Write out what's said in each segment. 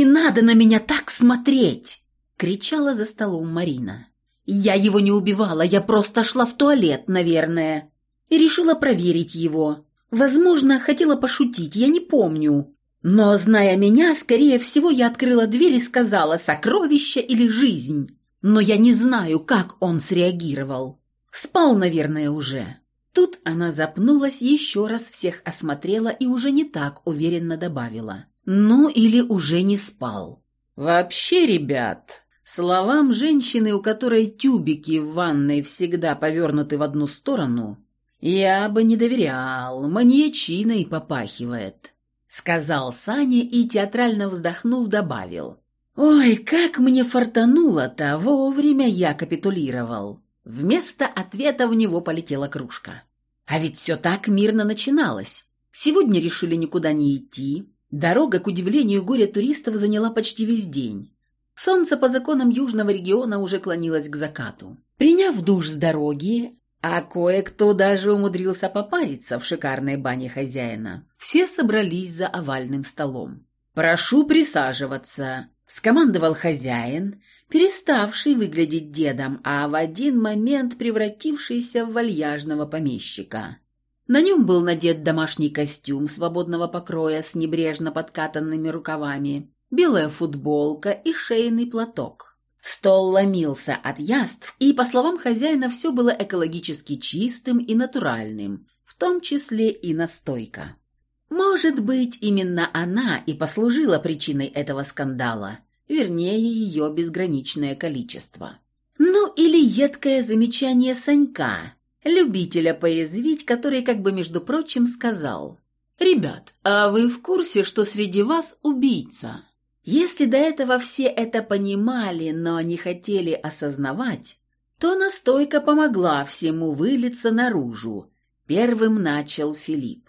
«Не надо на меня так смотреть!» — кричала за столом Марина. «Я его не убивала, я просто шла в туалет, наверное, и решила проверить его. Возможно, хотела пошутить, я не помню. Но, зная меня, скорее всего, я открыла дверь и сказала «сокровище или жизнь». Но я не знаю, как он среагировал. Спал, наверное, уже. Тут она запнулась, еще раз всех осмотрела и уже не так уверенно добавила. Ну или уже не спал. Вообще, ребят, словам женщины, у которой тюбики в ванной всегда повернуты в одну сторону, я бы не доверял, маньячиной попахивает сказал Саня и, театрально вздохнув, добавил. «Ой, как мне фартануло-то, вовремя я капитулировал». Вместо ответа в него полетела кружка. А ведь все так мирно начиналось. Сегодня решили никуда не идти. Дорога, к удивлению горя туристов, заняла почти весь день. Солнце по законам южного региона уже клонилось к закату. Приняв душ с дороги, а кое-кто даже умудрился попариться в шикарной бане хозяина. Все собрались за овальным столом. «Прошу присаживаться», — скомандовал хозяин, переставший выглядеть дедом, а в один момент превратившийся в вальяжного помещика. На нем был надет домашний костюм свободного покроя с небрежно подкатанными рукавами, белая футболка и шейный платок. Стол ломился от яств, и, по словам хозяина, все было экологически чистым и натуральным, в том числе и настойка. Может быть, именно она и послужила причиной этого скандала, вернее, ее безграничное количество. Ну или едкое замечание Санька, любителя поязвить, который, как бы между прочим, сказал «Ребят, а вы в курсе, что среди вас убийца?» Если до этого все это понимали, но не хотели осознавать, то настойка помогла всему вылиться наружу. Первым начал Филипп.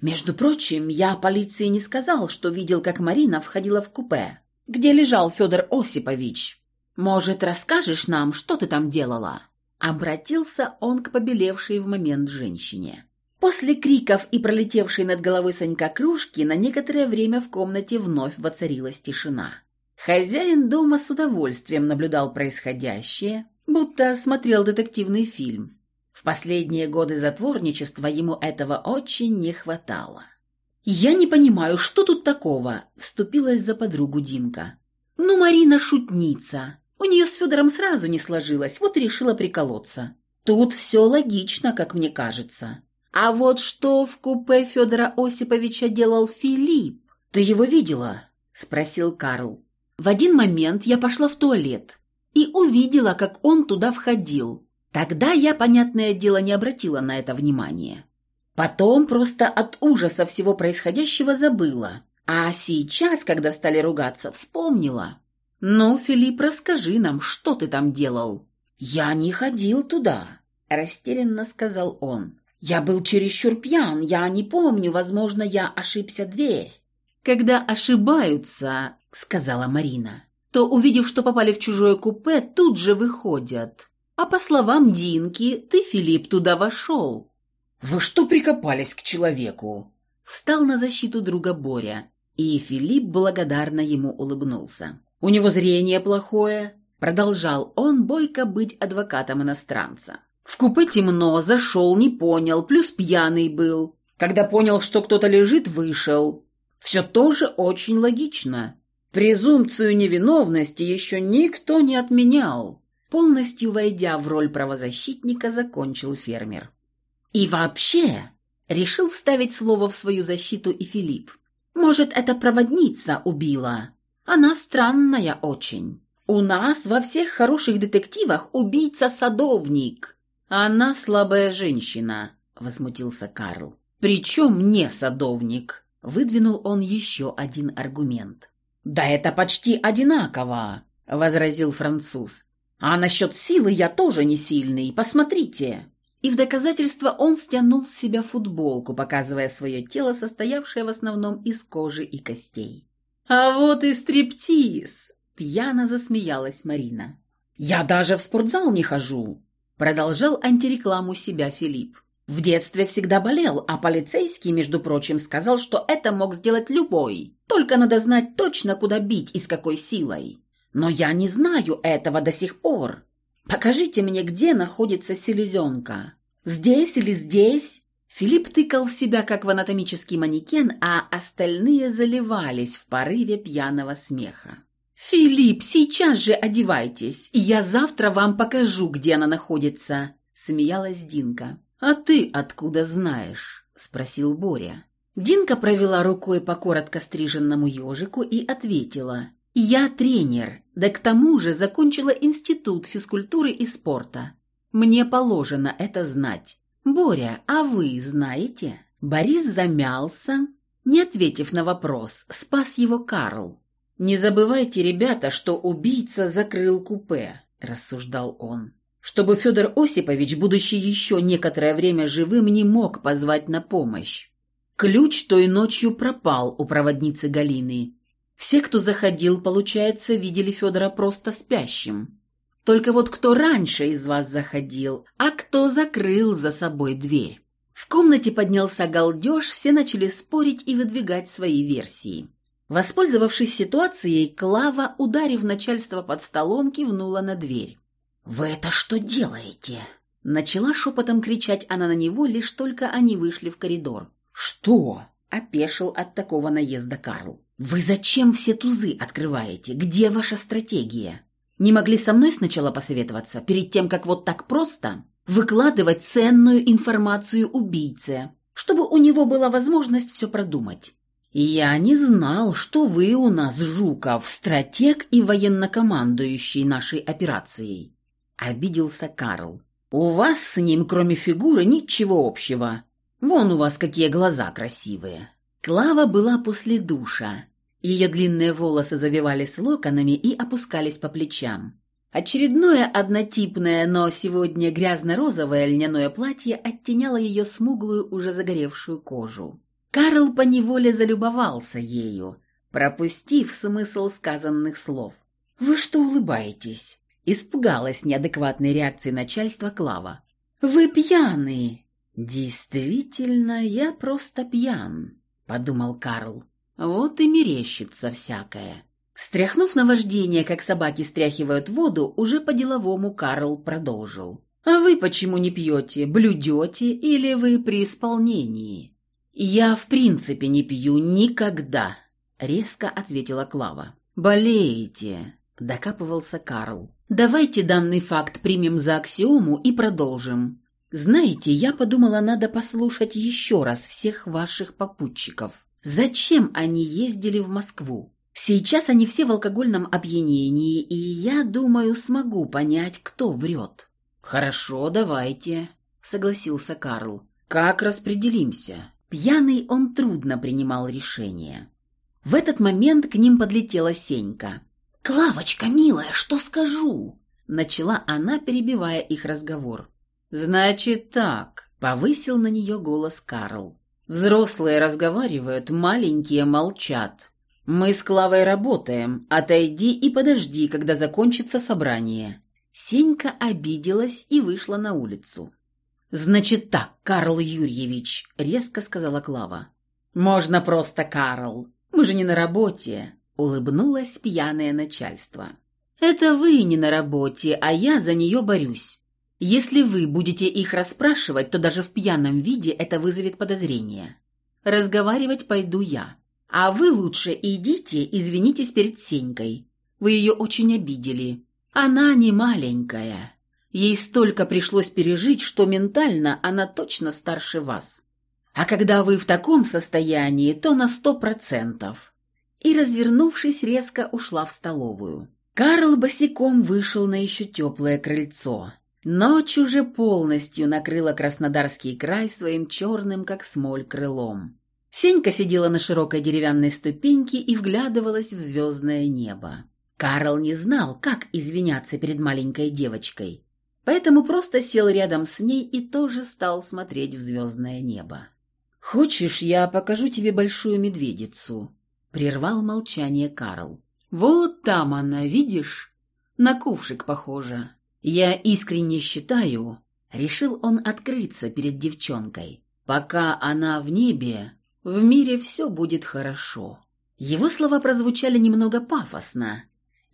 «Между прочим, я полиции не сказал, что видел, как Марина входила в купе, где лежал Федор Осипович. Может, расскажешь нам, что ты там делала?» Обратился он к побелевшей в момент женщине. После криков и пролетевшей над головой Санька кружки на некоторое время в комнате вновь воцарилась тишина. Хозяин дома с удовольствием наблюдал происходящее, будто смотрел детективный фильм. В последние годы затворничества ему этого очень не хватало. «Я не понимаю, что тут такого?» – вступилась за подругу Динка. «Ну, Марина шутница. У нее с Федором сразу не сложилось, вот и решила приколоться. Тут все логично, как мне кажется. А вот что в купе Федора Осиповича делал Филипп? Ты его видела? Спросил Карл. В один момент я пошла в туалет и увидела, как он туда входил. Тогда я, понятное дело, не обратила на это внимания. Потом просто от ужаса всего происходящего забыла. А сейчас, когда стали ругаться, вспомнила. «Ну, Филипп, расскажи нам, что ты там делал?» «Я не ходил туда», – растерянно сказал он. Я был чересчур пьян, я не помню, возможно, я ошибся дверь. Когда ошибаются, сказала Марина, то, увидев, что попали в чужое купе, тут же выходят. А по словам Динки, ты, Филипп, туда вошел. Вы что прикопались к человеку? Встал на защиту друга Боря, и Филипп благодарно ему улыбнулся. У него зрение плохое, продолжал он бойко быть адвокатом иностранца. В купе темно, зашел, не понял, плюс пьяный был. Когда понял, что кто-то лежит, вышел. Все тоже очень логично. Презумпцию невиновности еще никто не отменял. Полностью войдя в роль правозащитника, закончил фермер. И вообще, решил вставить слово в свою защиту и Филипп. Может, эта проводница убила? Она странная очень. У нас во всех хороших детективах убийца-садовник. «Она слабая женщина», — возмутился Карл. «Причем не садовник», — выдвинул он еще один аргумент. «Да это почти одинаково», — возразил француз. «А насчет силы я тоже не сильный, посмотрите». И в доказательство он стянул с себя футболку, показывая свое тело, состоявшее в основном из кожи и костей. «А вот и стриптиз!» – пьяно засмеялась Марина. «Я даже в спортзал не хожу!» Продолжал антирекламу себя Филипп. В детстве всегда болел, а полицейский, между прочим, сказал, что это мог сделать любой. Только надо знать точно, куда бить и с какой силой. Но я не знаю этого до сих пор. Покажите мне, где находится селезенка. Здесь или здесь?» Филипп тыкал в себя, как в анатомический манекен, а остальные заливались в порыве пьяного смеха. «Филипп, сейчас же одевайтесь, и я завтра вам покажу, где она находится», — смеялась Динка. «А ты откуда знаешь?» — спросил Боря. Динка провела рукой по коротко стриженному ежику и ответила. «Я тренер, да к тому же закончила институт физкультуры и спорта. Мне положено это знать. Боря, а вы знаете?» Борис замялся, не ответив на вопрос, спас его Карл. «Не забывайте, ребята, что убийца закрыл купе», – рассуждал он. «Чтобы Федор Осипович, будучи еще некоторое время живым, не мог позвать на помощь. Ключ той ночью пропал у проводницы Галины. Все, кто заходил, получается, видели Федора просто спящим. Только вот кто раньше из вас заходил, а кто закрыл за собой дверь?» В комнате поднялся галдеж, все начали спорить и выдвигать свои версии. Воспользовавшись ситуацией, Клава, ударив начальство под столом, кивнула на дверь. «Вы это что делаете?» Начала шепотом кричать она на него, лишь только они вышли в коридор. «Что?» – опешил от такого наезда Карл. «Вы зачем все тузы открываете? Где ваша стратегия? Не могли со мной сначала посоветоваться, перед тем, как вот так просто выкладывать ценную информацию убийце, чтобы у него была возможность все продумать?» «Я не знал, что вы у нас, Жуков, стратег и военнокомандующий нашей операцией», — обиделся Карл. «У вас с ним, кроме фигуры, ничего общего. Вон у вас какие глаза красивые». Клава была после душа. Ее длинные волосы завивались локонами и опускались по плечам. Очередное однотипное, но сегодня грязно-розовое льняное платье оттеняло ее смуглую, уже загоревшую кожу. Карл поневоле залюбовался ею, пропустив смысл сказанных слов. «Вы что улыбаетесь?» Испугалась неадекватной реакции начальства Клава. «Вы пьяны!» «Действительно, я просто пьян», — подумал Карл. «Вот и мерещится всякое». Стряхнув на вождение, как собаки стряхивают воду, уже по-деловому Карл продолжил. «А вы почему не пьете? Блюдете или вы при исполнении?» «Я в принципе не пью никогда», — резко ответила Клава. «Болеете», — докапывался Карл. «Давайте данный факт примем за аксиому и продолжим. Знаете, я подумала, надо послушать еще раз всех ваших попутчиков. Зачем они ездили в Москву? Сейчас они все в алкогольном опьянении, и я думаю, смогу понять, кто врет». «Хорошо, давайте», — согласился Карл. «Как распределимся?» Пьяный он трудно принимал решения. В этот момент к ним подлетела Сенька. «Клавочка, милая, что скажу?» Начала она, перебивая их разговор. «Значит так», — повысил на нее голос Карл. «Взрослые разговаривают, маленькие молчат. Мы с Клавой работаем. Отойди и подожди, когда закончится собрание». Сенька обиделась и вышла на улицу. «Значит так, Карл Юрьевич», — резко сказала Клава. «Можно просто Карл. Мы же не на работе», — улыбнулось пьяное начальство. «Это вы не на работе, а я за нее борюсь. Если вы будете их расспрашивать, то даже в пьяном виде это вызовет подозрение. Разговаривать пойду я. А вы лучше идите, извинитесь перед Сенькой. Вы ее очень обидели. Она не маленькая». Ей столько пришлось пережить, что ментально она точно старше вас. А когда вы в таком состоянии, то на сто процентов». И, развернувшись, резко ушла в столовую. Карл босиком вышел на еще теплое крыльцо. Ночь уже полностью накрыла Краснодарский край своим черным, как смоль, крылом. Сенька сидела на широкой деревянной ступеньке и вглядывалась в звездное небо. Карл не знал, как извиняться перед маленькой девочкой поэтому просто сел рядом с ней и тоже стал смотреть в звездное небо. «Хочешь, я покажу тебе большую медведицу?» — прервал молчание Карл. «Вот там она, видишь? На ковшик похожа. Я искренне считаю, Решил он открыться перед девчонкой. Пока она в небе, в мире все будет хорошо. Его слова прозвучали немного пафосно,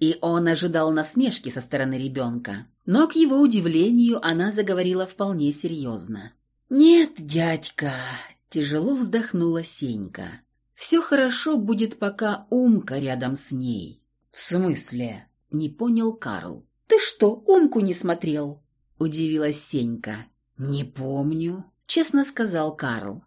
и он ожидал насмешки со стороны ребенка. Но, к его удивлению, она заговорила вполне серьезно. «Нет, дядька», – тяжело вздохнула Сенька. «Все хорошо будет, пока Умка рядом с ней». «В смысле?» – не понял Карл. «Ты что, Умку не смотрел?» – удивилась Сенька. «Не помню», – честно сказал Карл.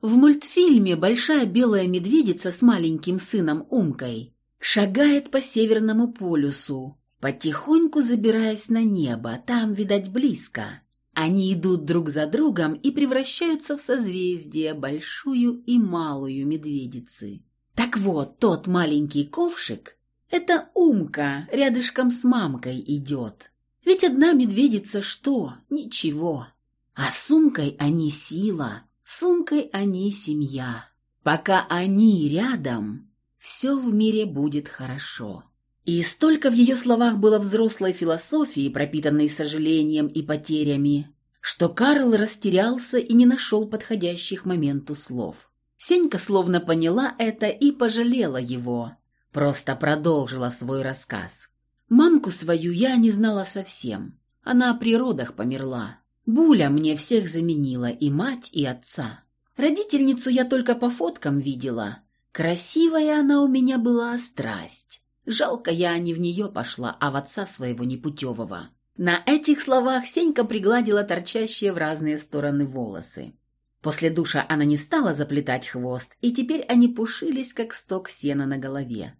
В мультфильме большая белая медведица с маленьким сыном Умкой шагает по Северному полюсу, потихоньку забираясь на небо, там, видать, близко. Они идут друг за другом и превращаются в созвездие большую и малую медведицы. Так вот, тот маленький ковшик – это Умка, рядышком с мамкой идет. Ведь одна медведица что? Ничего. А с Умкой они сила, с Умкой они семья. Пока они рядом, все в мире будет хорошо. И столько в ее словах было взрослой философии, пропитанной сожалением и потерями, что Карл растерялся и не нашел подходящих моменту слов. Сенька словно поняла это и пожалела его, просто продолжила свой рассказ. «Мамку свою я не знала совсем. Она при родах померла. Буля мне всех заменила, и мать, и отца. Родительницу я только по фоткам видела. Красивая она у меня была страсть. Жалко, я не в нее пошла, а в отца своего непутевого. На этих словах Сенька пригладила торчащие в разные стороны волосы. После душа она не стала заплетать хвост, и теперь они пушились, как сток сена на голове.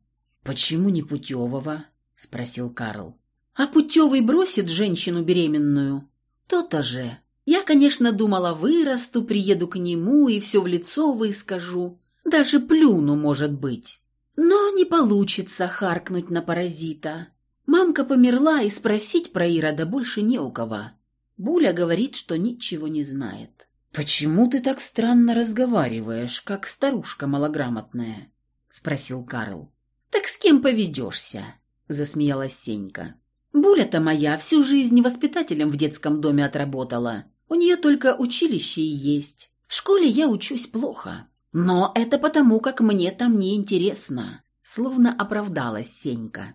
«Почему не путевого?» – спросил Карл. «А путевый бросит женщину беременную?» «То-то же. Я, конечно, думала, вырасту, приеду к нему и все в лицо выскажу. Даже плюну, может быть. Но не получится харкнуть на паразита. Мамка померла, и спросить про Ирода больше не у кого. Буля говорит, что ничего не знает. «Почему ты так странно разговариваешь, как старушка малограмотная?» — спросил Карл. «Так с кем поведешься?» — засмеялась Сенька. «Буля-то моя всю жизнь воспитателем в детском доме отработала. У нее только училище и есть. В школе я учусь плохо. «Но это потому, как мне там неинтересно», — словно оправдалась Сенька.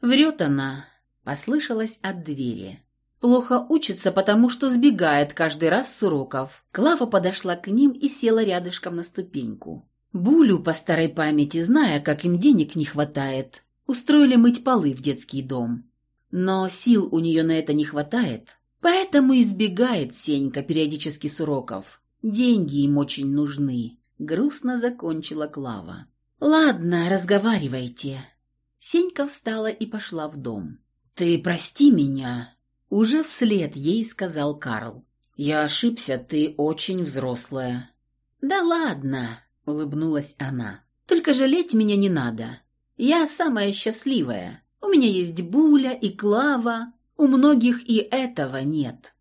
«Врет она», — послышалась от двери. «Плохо учится, потому что сбегает каждый раз с уроков». Клава подошла к ним и села рядышком на ступеньку. Булю, по старой памяти, зная, как им денег не хватает, устроили мыть полы в детский дом. Но сил у нее на это не хватает, поэтому избегает Сенька периодически с уроков. Деньги им очень нужны грустно закончила Клава. «Ладно, разговаривайте». Сенька встала и пошла в дом. «Ты прости меня», — уже вслед ей сказал Карл. «Я ошибся, ты очень взрослая». «Да ладно», — улыбнулась она. «Только жалеть меня не надо. Я самая счастливая. У меня есть Буля и Клава. У многих и этого нет».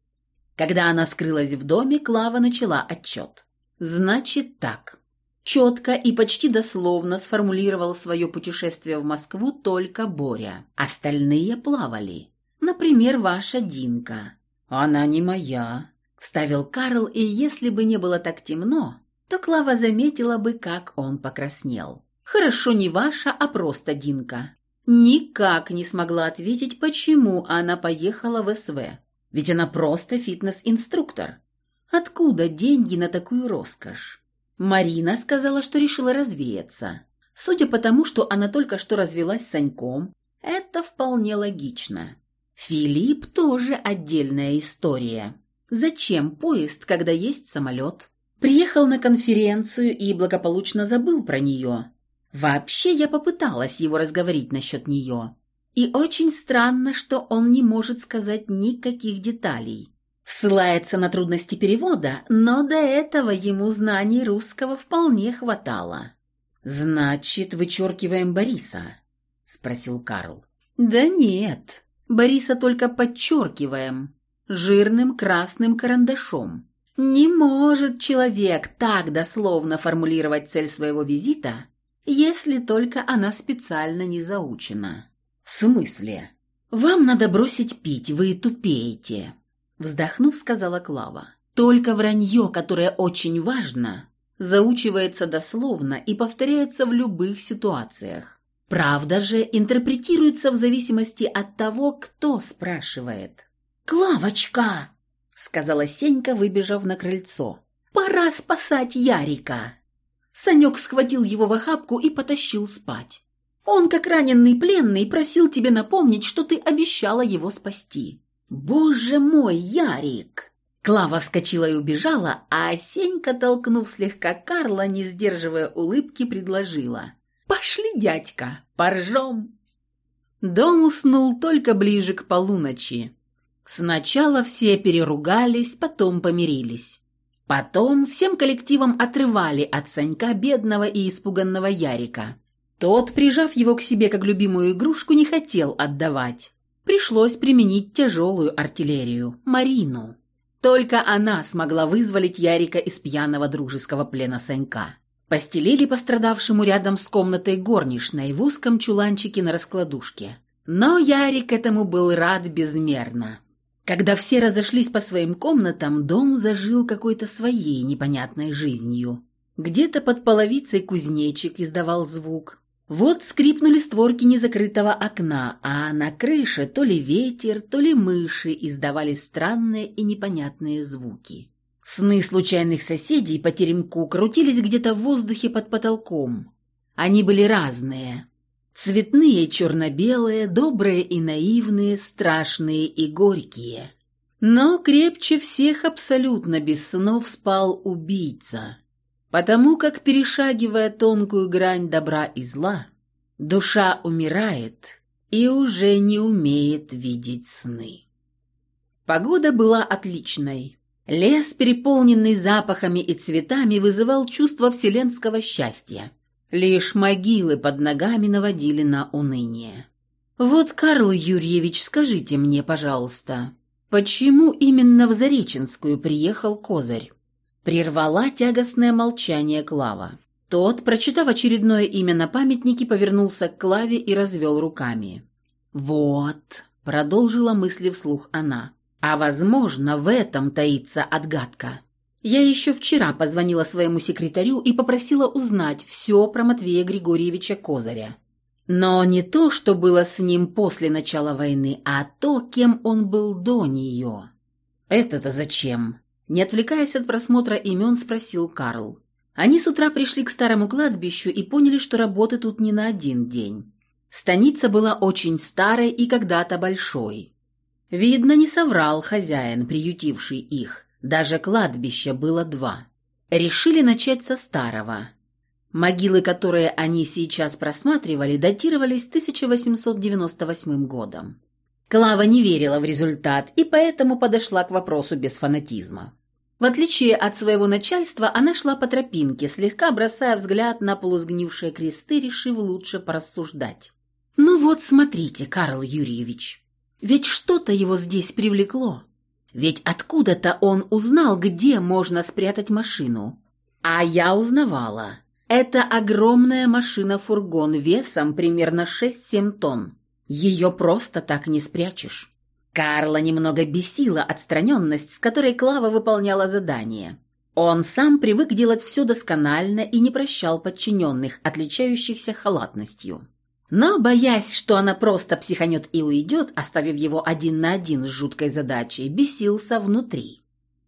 Когда она скрылась в доме, Клава начала отчет. Значит так. Четко и почти дословно сформулировал свое путешествие в Москву только Боря. Остальные плавали. Например, ваша Динка. «Она не моя», — вставил Карл, и если бы не было так темно, то Клава заметила бы, как он покраснел. «Хорошо не ваша, а просто Динка». Никак не смогла ответить, почему она поехала в СВ. Ведь она просто фитнес-инструктор. Откуда деньги на такую роскошь? Марина сказала, что решила развеяться. Судя по тому, что она только что развелась с Саньком, это вполне логично. Филипп тоже отдельная история. Зачем поезд, когда есть самолет? Приехал на конференцию и благополучно забыл про нее. Вообще я попыталась его разговорить насчет нее. И очень странно, что он не может сказать никаких деталей. Ссылается на трудности перевода, но до этого ему знаний русского вполне хватало. «Значит, вычеркиваем Бориса?» – спросил Карл. «Да нет, Бориса только подчеркиваем, жирным красным карандашом. Не может человек так дословно формулировать цель своего визита, если только она специально не заучена». «В смысле?» «Вам надо бросить пить, вы тупеете. вздохнув, сказала Клава. Только вранье, которое очень важно, заучивается дословно и повторяется в любых ситуациях. Правда же интерпретируется в зависимости от того, кто спрашивает. «Клавочка!» — сказала Сенька, выбежав на крыльцо. «Пора спасать Ярика!» Санек схватил его в охапку и потащил спать. «Он, как раненый пленный, просил тебе напомнить, что ты обещала его спасти». «Боже мой, Ярик!» Клава вскочила и убежала, а Сенька, толкнув слегка Карла, не сдерживая улыбки, предложила. «Пошли, дядька, поржем!» Дом уснул только ближе к полуночи. Сначала все переругались, потом помирились. Потом всем коллективом отрывали от Санька бедного и испуганного Ярика. Тот, прижав его к себе как любимую игрушку, не хотел отдавать. Пришлось применить тяжелую артиллерию – Марину. Только она смогла вызволить Ярика из пьяного дружеского плена Санька. Постелили пострадавшему рядом с комнатой горничной в узком чуланчике на раскладушке. Но Ярик этому был рад безмерно. Когда все разошлись по своим комнатам, дом зажил какой-то своей непонятной жизнью. Где-то под половицей кузнечик издавал звук. Вот скрипнули створки незакрытого окна, а на крыше то ли ветер, то ли мыши издавали странные и непонятные звуки. Сны случайных соседей по теремку крутились где-то в воздухе под потолком. Они были разные. Цветные, черно-белые, добрые и наивные, страшные и горькие. Но крепче всех абсолютно без снов спал убийца. Потому как, перешагивая тонкую грань добра и зла, душа умирает и уже не умеет видеть сны. Погода была отличной. Лес, переполненный запахами и цветами, вызывал чувство вселенского счастья. Лишь могилы под ногами наводили на уныние. «Вот, Карл Юрьевич, скажите мне, пожалуйста, почему именно в Зареченскую приехал Козырь?» Прервала тягостное молчание Клава. Тот, прочитав очередное имя на памятнике, повернулся к Клаве и развел руками. «Вот», — продолжила мысли вслух она, — «а, возможно, в этом таится отгадка». Я еще вчера позвонила своему секретарю и попросила узнать все про Матвея Григорьевича Козыря. Но не то, что было с ним после начала войны, а то, кем он был до нее. «Это-то зачем?» Не отвлекаясь от просмотра имен, спросил Карл. Они с утра пришли к старому кладбищу и поняли, что работы тут не на один день. Станица была очень старой и когда-то большой. Видно, не соврал хозяин, приютивший их – даже кладбища было два. Решили начать со старого. Могилы, которые они сейчас просматривали, датировались 1898 годом. Клава не верила в результат и поэтому подошла к вопросу без фанатизма. В отличие от своего начальства, она шла по тропинке, слегка бросая взгляд на полусгнившие кресты, решив лучше порассуждать. «Ну вот, смотрите, Карл Юрьевич, ведь что-то его здесь привлекло. Ведь откуда-то он узнал, где можно спрятать машину. А я узнавала. Это огромная машина-фургон весом примерно 6-7 тонн. Ее просто так не спрячешь. Карла немного бесила отстраненность, с которой Клава выполняла задание. Он сам привык делать все досконально и не прощал подчиненных, отличающихся халатностью. Но, боясь, что она просто психанет и уйдет, оставив его один на один с жуткой задачей, бесился внутри.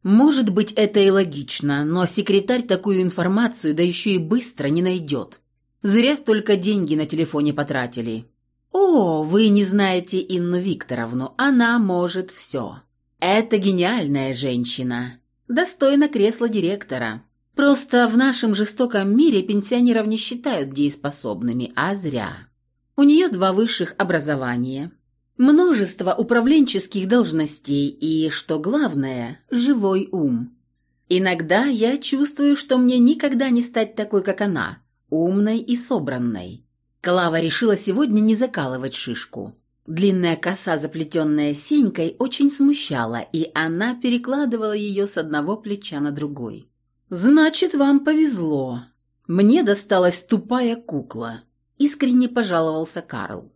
Может быть, это и логично, но секретарь такую информацию, да еще и быстро не найдет. Зря только деньги на телефоне потратили. «О, вы не знаете Инну Викторовну, она может все. Это гениальная женщина, достойна кресла директора. Просто в нашем жестоком мире пенсионеров не считают дееспособными, а зря». У нее два высших образования, множество управленческих должностей и, что главное, живой ум. Иногда я чувствую, что мне никогда не стать такой, как она, умной и собранной. Клава решила сегодня не закалывать шишку. Длинная коса, заплетенная сенькой, очень смущала, и она перекладывала ее с одного плеча на другой. «Значит, вам повезло. Мне досталась тупая кукла искренне пожаловался Карл.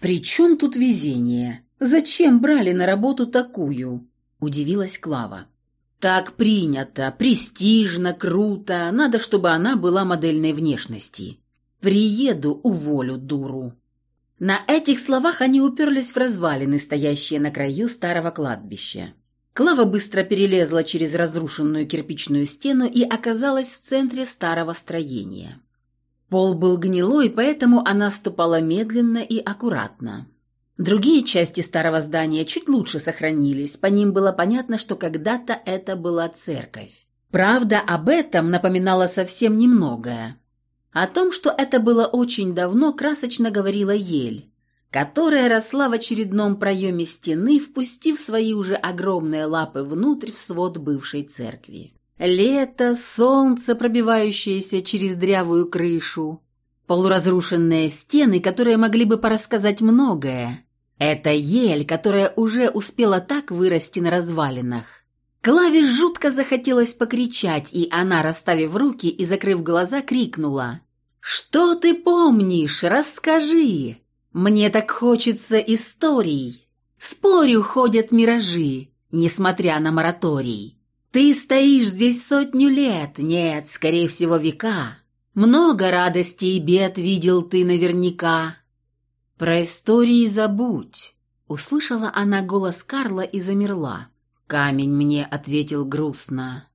«При чем тут везение? Зачем брали на работу такую? удивилась Клава. «Так принято, престижно, круто, надо, чтобы она была модельной внешности. Приеду, уволю дуру». На этих словах они уперлись в развалины, стоящие на краю старого кладбища. Клава быстро перелезла через разрушенную кирпичную стену и оказалась в центре старого строения. Пол был гнилой, поэтому она ступала медленно и аккуратно. Другие части старого здания чуть лучше сохранились, по ним было понятно, что когда-то это была церковь. Правда, об этом напоминало совсем немногое. О том, что это было очень давно, красочно говорила ель, которая росла в очередном проеме стены, впустив свои уже огромные лапы внутрь в свод бывшей церкви. Лето, солнце, пробивающееся через дрявую крышу, полуразрушенные стены, которые могли бы порассказать многое. Это ель, которая уже успела так вырасти на развалинах. Клаве жутко захотелось покричать, и она, расставив руки и закрыв глаза, крикнула. «Что ты помнишь? Расскажи! Мне так хочется историй. Спорю, ходят миражи, несмотря на мораторий. Ты стоишь здесь сотню лет, нет, скорее всего, века. Много радости и бед видел ты наверняка. Про истории забудь. Услышала она голос Карла и замерла. Камень мне ответил грустно.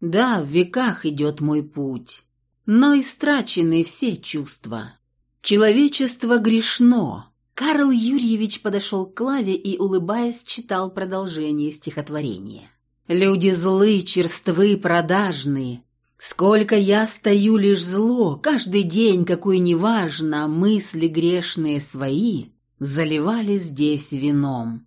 Да, в веках идет мой путь, но истрачены все чувства. Человечество грешно. Карл Юрьевич подошел к Клаве и, улыбаясь, читал продолжение стихотворения. Люди злы, черствы, продажные. Сколько я стою лишь зло, каждый день, какой неважно, мысли грешные свои заливали здесь вином.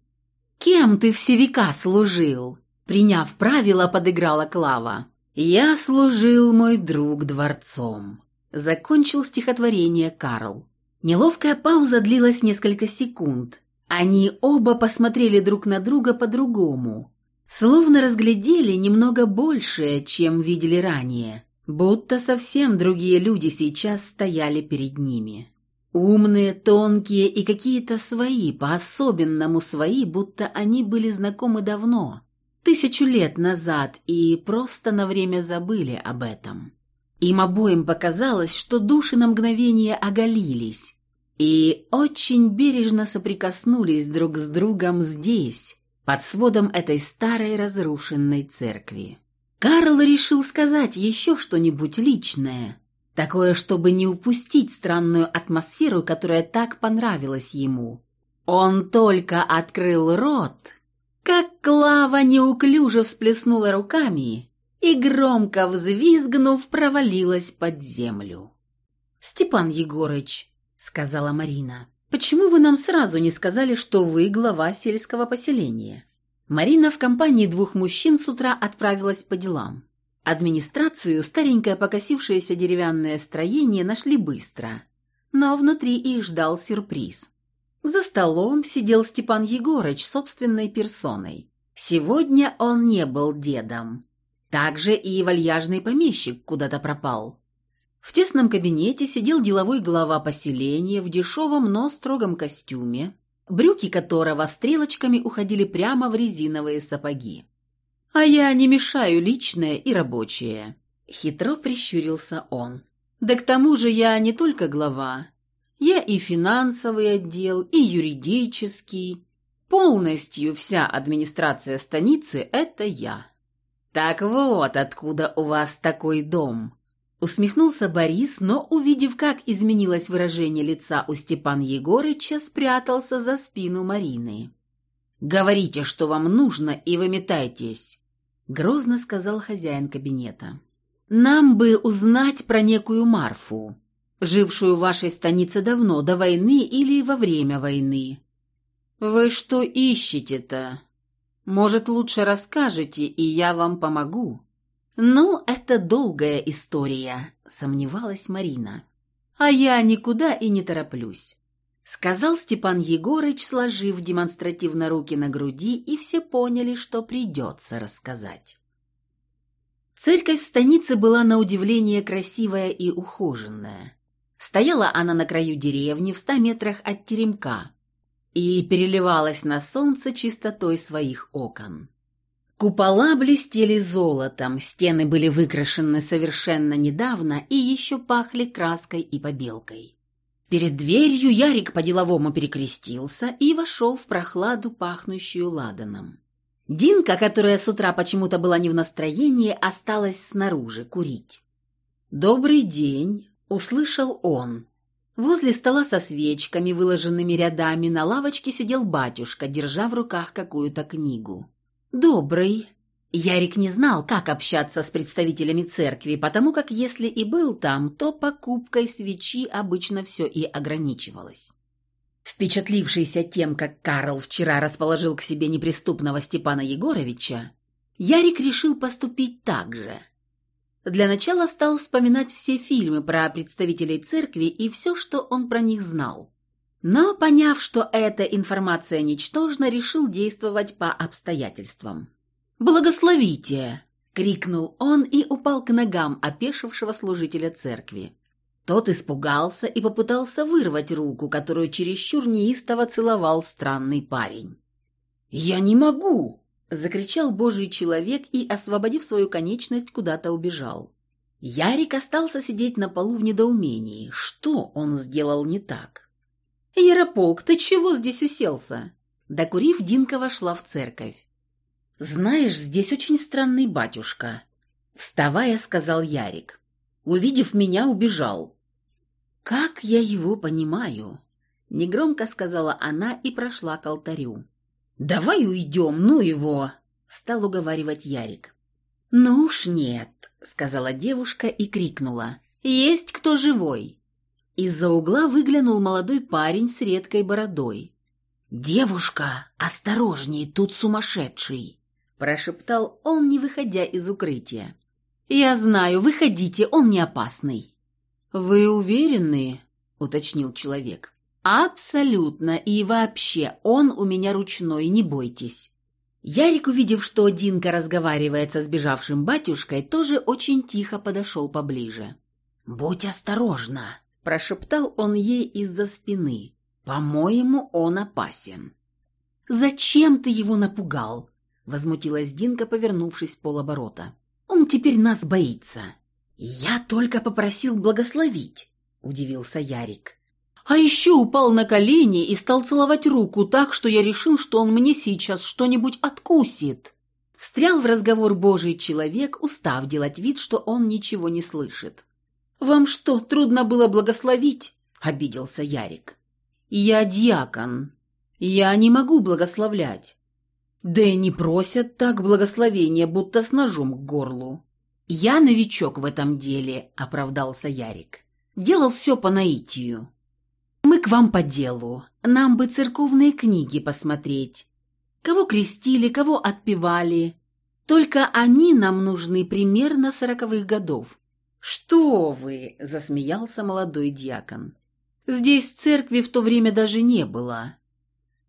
«Кем ты все века служил?» Приняв правила, подыграла Клава. «Я служил, мой друг, дворцом», — закончил стихотворение Карл. Неловкая пауза длилась несколько секунд. Они оба посмотрели друг на друга по-другому, Словно разглядели немного большее, чем видели ранее, будто совсем другие люди сейчас стояли перед ними. Умные, тонкие и какие-то свои, по-особенному свои, будто они были знакомы давно, тысячу лет назад, и просто на время забыли об этом. Им обоим показалось, что души на мгновение оголились и очень бережно соприкоснулись друг с другом здесь, под сводом этой старой разрушенной церкви. Карл решил сказать еще что-нибудь личное, такое, чтобы не упустить странную атмосферу, которая так понравилась ему. Он только открыл рот, как Клава неуклюже всплеснула руками и, громко взвизгнув, провалилась под землю. «Степан Егорыч», — сказала Марина, — «Почему вы нам сразу не сказали, что вы глава сельского поселения?» Марина в компании двух мужчин с утра отправилась по делам. Администрацию старенькое покосившееся деревянное строение нашли быстро, но внутри их ждал сюрприз. За столом сидел Степан Егорыч собственной персоной. Сегодня он не был дедом. Также и вальяжный помещик куда-то пропал. В тесном кабинете сидел деловой глава поселения в дешевом, но строгом костюме, брюки которого стрелочками уходили прямо в резиновые сапоги. «А я не мешаю личное и рабочее», — хитро прищурился он. «Да к тому же я не только глава. Я и финансовый отдел, и юридический. Полностью вся администрация станицы — это я». «Так вот, откуда у вас такой дом», Усмехнулся Борис, но, увидев, как изменилось выражение лица у Степана Егорыча, спрятался за спину Марины. «Говорите, что вам нужно, и выметайтесь», — грозно сказал хозяин кабинета. «Нам бы узнать про некую Марфу, жившую в вашей станице давно, до войны или во время войны». «Вы что ищете-то? Может, лучше расскажете, и я вам помогу?» «Ну, это долгая история», — сомневалась Марина. «А я никуда и не тороплюсь», — сказал Степан Егорыч, сложив демонстративно руки на груди, и все поняли, что придется рассказать. Церковь в станице была на удивление красивая и ухоженная. Стояла она на краю деревни в ста метрах от теремка и переливалась на солнце чистотой своих окон. Купола блестели золотом, стены были выкрашены совершенно недавно и еще пахли краской и побелкой. Перед дверью Ярик по-деловому перекрестился и вошел в прохладу, пахнущую ладаном. Динка, которая с утра почему-то была не в настроении, осталась снаружи курить. «Добрый день!» — услышал он. Возле стола со свечками, выложенными рядами, на лавочке сидел батюшка, держа в руках какую-то книгу. «Добрый». Ярик не знал, как общаться с представителями церкви, потому как если и был там, то покупкой свечи обычно все и ограничивалось. Впечатлившийся тем, как Карл вчера расположил к себе неприступного Степана Егоровича, Ярик решил поступить так же. Для начала стал вспоминать все фильмы про представителей церкви и все, что он про них знал. Но, поняв, что эта информация ничтожна, решил действовать по обстоятельствам. «Благословите!» — крикнул он и упал к ногам опешившего служителя церкви. Тот испугался и попытался вырвать руку, которую чересчур неистово целовал странный парень. «Я не могу!» — закричал божий человек и, освободив свою конечность, куда-то убежал. Ярик остался сидеть на полу в недоумении. Что он сделал не так? «Ярополк, ты чего здесь уселся?» Докурив, Динка вошла в церковь. «Знаешь, здесь очень странный батюшка», — вставая, сказал Ярик. Увидев меня, убежал. «Как я его понимаю?» — негромко сказала она и прошла к алтарю. «Давай уйдем, ну его!» — стал уговаривать Ярик. «Ну уж нет», — сказала девушка и крикнула. «Есть кто живой?» Из-за угла выглянул молодой парень с редкой бородой. «Девушка, осторожней, тут сумасшедший!» Прошептал он, не выходя из укрытия. «Я знаю, выходите, он не опасный». «Вы уверены?» — уточнил человек. «Абсолютно, и вообще, он у меня ручной, не бойтесь». Ярик, увидев, что Динка разговаривает со сбежавшим батюшкой, тоже очень тихо подошел поближе. «Будь осторожна!» Прошептал он ей из-за спины. «По-моему, он опасен». «Зачем ты его напугал?» Возмутилась Динка, повернувшись полоборота. «Он теперь нас боится». «Я только попросил благословить», — удивился Ярик. «А еще упал на колени и стал целовать руку так, что я решил, что он мне сейчас что-нибудь откусит». Встрял в разговор Божий человек, устав делать вид, что он ничего не слышит. «Вам что, трудно было благословить?» — обиделся Ярик. «Я диакон. Я не могу благословлять. Да и не просят так благословения, будто с ножом к горлу». «Я новичок в этом деле», — оправдался Ярик. «Делал все по наитию. Мы к вам по делу. Нам бы церковные книги посмотреть. Кого крестили, кого отпевали. Только они нам нужны примерно сороковых годов. «Что вы!» – засмеялся молодой диакон. «Здесь церкви в то время даже не было.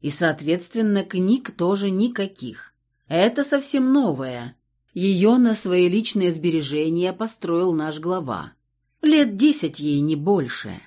И, соответственно, книг тоже никаких. Это совсем новое. Ее на свои личные сбережения построил наш глава. Лет десять ей, не больше».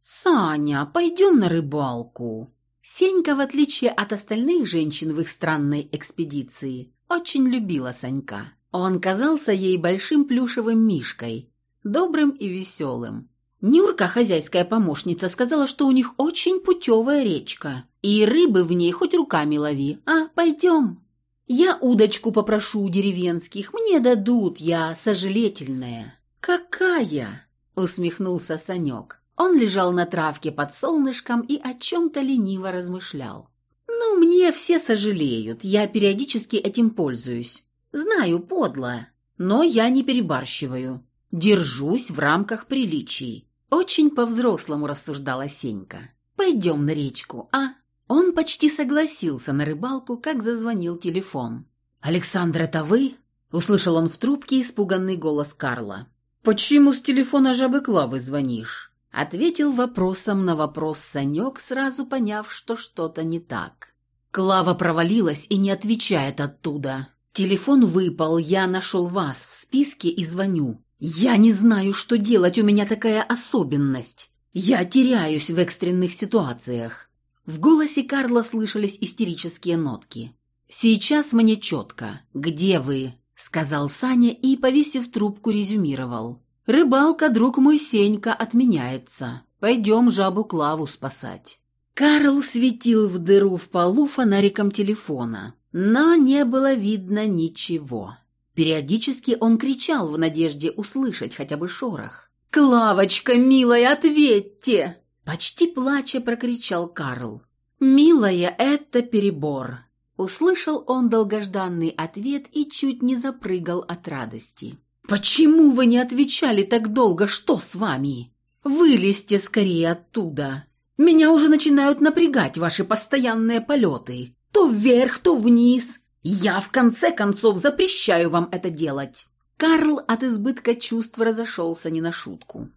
«Саня, пойдем на рыбалку!» Сенька, в отличие от остальных женщин в их странной экспедиции, очень любила Санька. Он казался ей большим плюшевым мишкой, добрым и веселым. Нюрка, хозяйская помощница, сказала, что у них очень путевая речка, и рыбы в ней хоть руками лови. А, пойдем. Я удочку попрошу у деревенских, мне дадут, я сожалительная. Какая? усмехнулся Санек. Он лежал на травке под солнышком и о чем-то лениво размышлял. «Ну, мне все сожалеют, я периодически этим пользуюсь. Знаю, подло, но я не перебарщиваю. Держусь в рамках приличий. Очень по-взрослому рассуждала Сенька. Пойдем на речку, а? Он почти согласился на рыбалку, как зазвонил телефон. «Александр, это вы?» Услышал он в трубке испуганный голос Карла. «Почему с телефона жабы Клавы звонишь?» Ответил вопросом на вопрос Санек, сразу поняв, что что-то не так. Клава провалилась и не отвечает оттуда. Телефон выпал, я нашел вас в списке и звоню. Я не знаю, что делать, у меня такая особенность. Я теряюсь в экстренных ситуациях. В голосе Карла слышались истерические нотки. Сейчас мне четко. Где вы?» — сказал Саня и, повесив трубку, резюмировал. «Рыбалка, друг мой Сенька, отменяется. Пойдем жабу Клаву спасать». Карл светил в дыру в полу фонариком телефона, но не было видно ничего. Периодически он кричал в надежде услышать хотя бы шорох. «Клавочка, милая, ответьте!» Почти плача прокричал Карл. «Милая, это перебор!» Услышал он долгожданный ответ и чуть не запрыгал от радости. «Почему вы не отвечали так долго? Что с вами? Вылезьте скорее оттуда! Меня уже начинают напрягать ваши постоянные полеты. То вверх, то вниз. Я, в конце концов, запрещаю вам это делать!» Карл от избытка чувств разошелся не на шутку.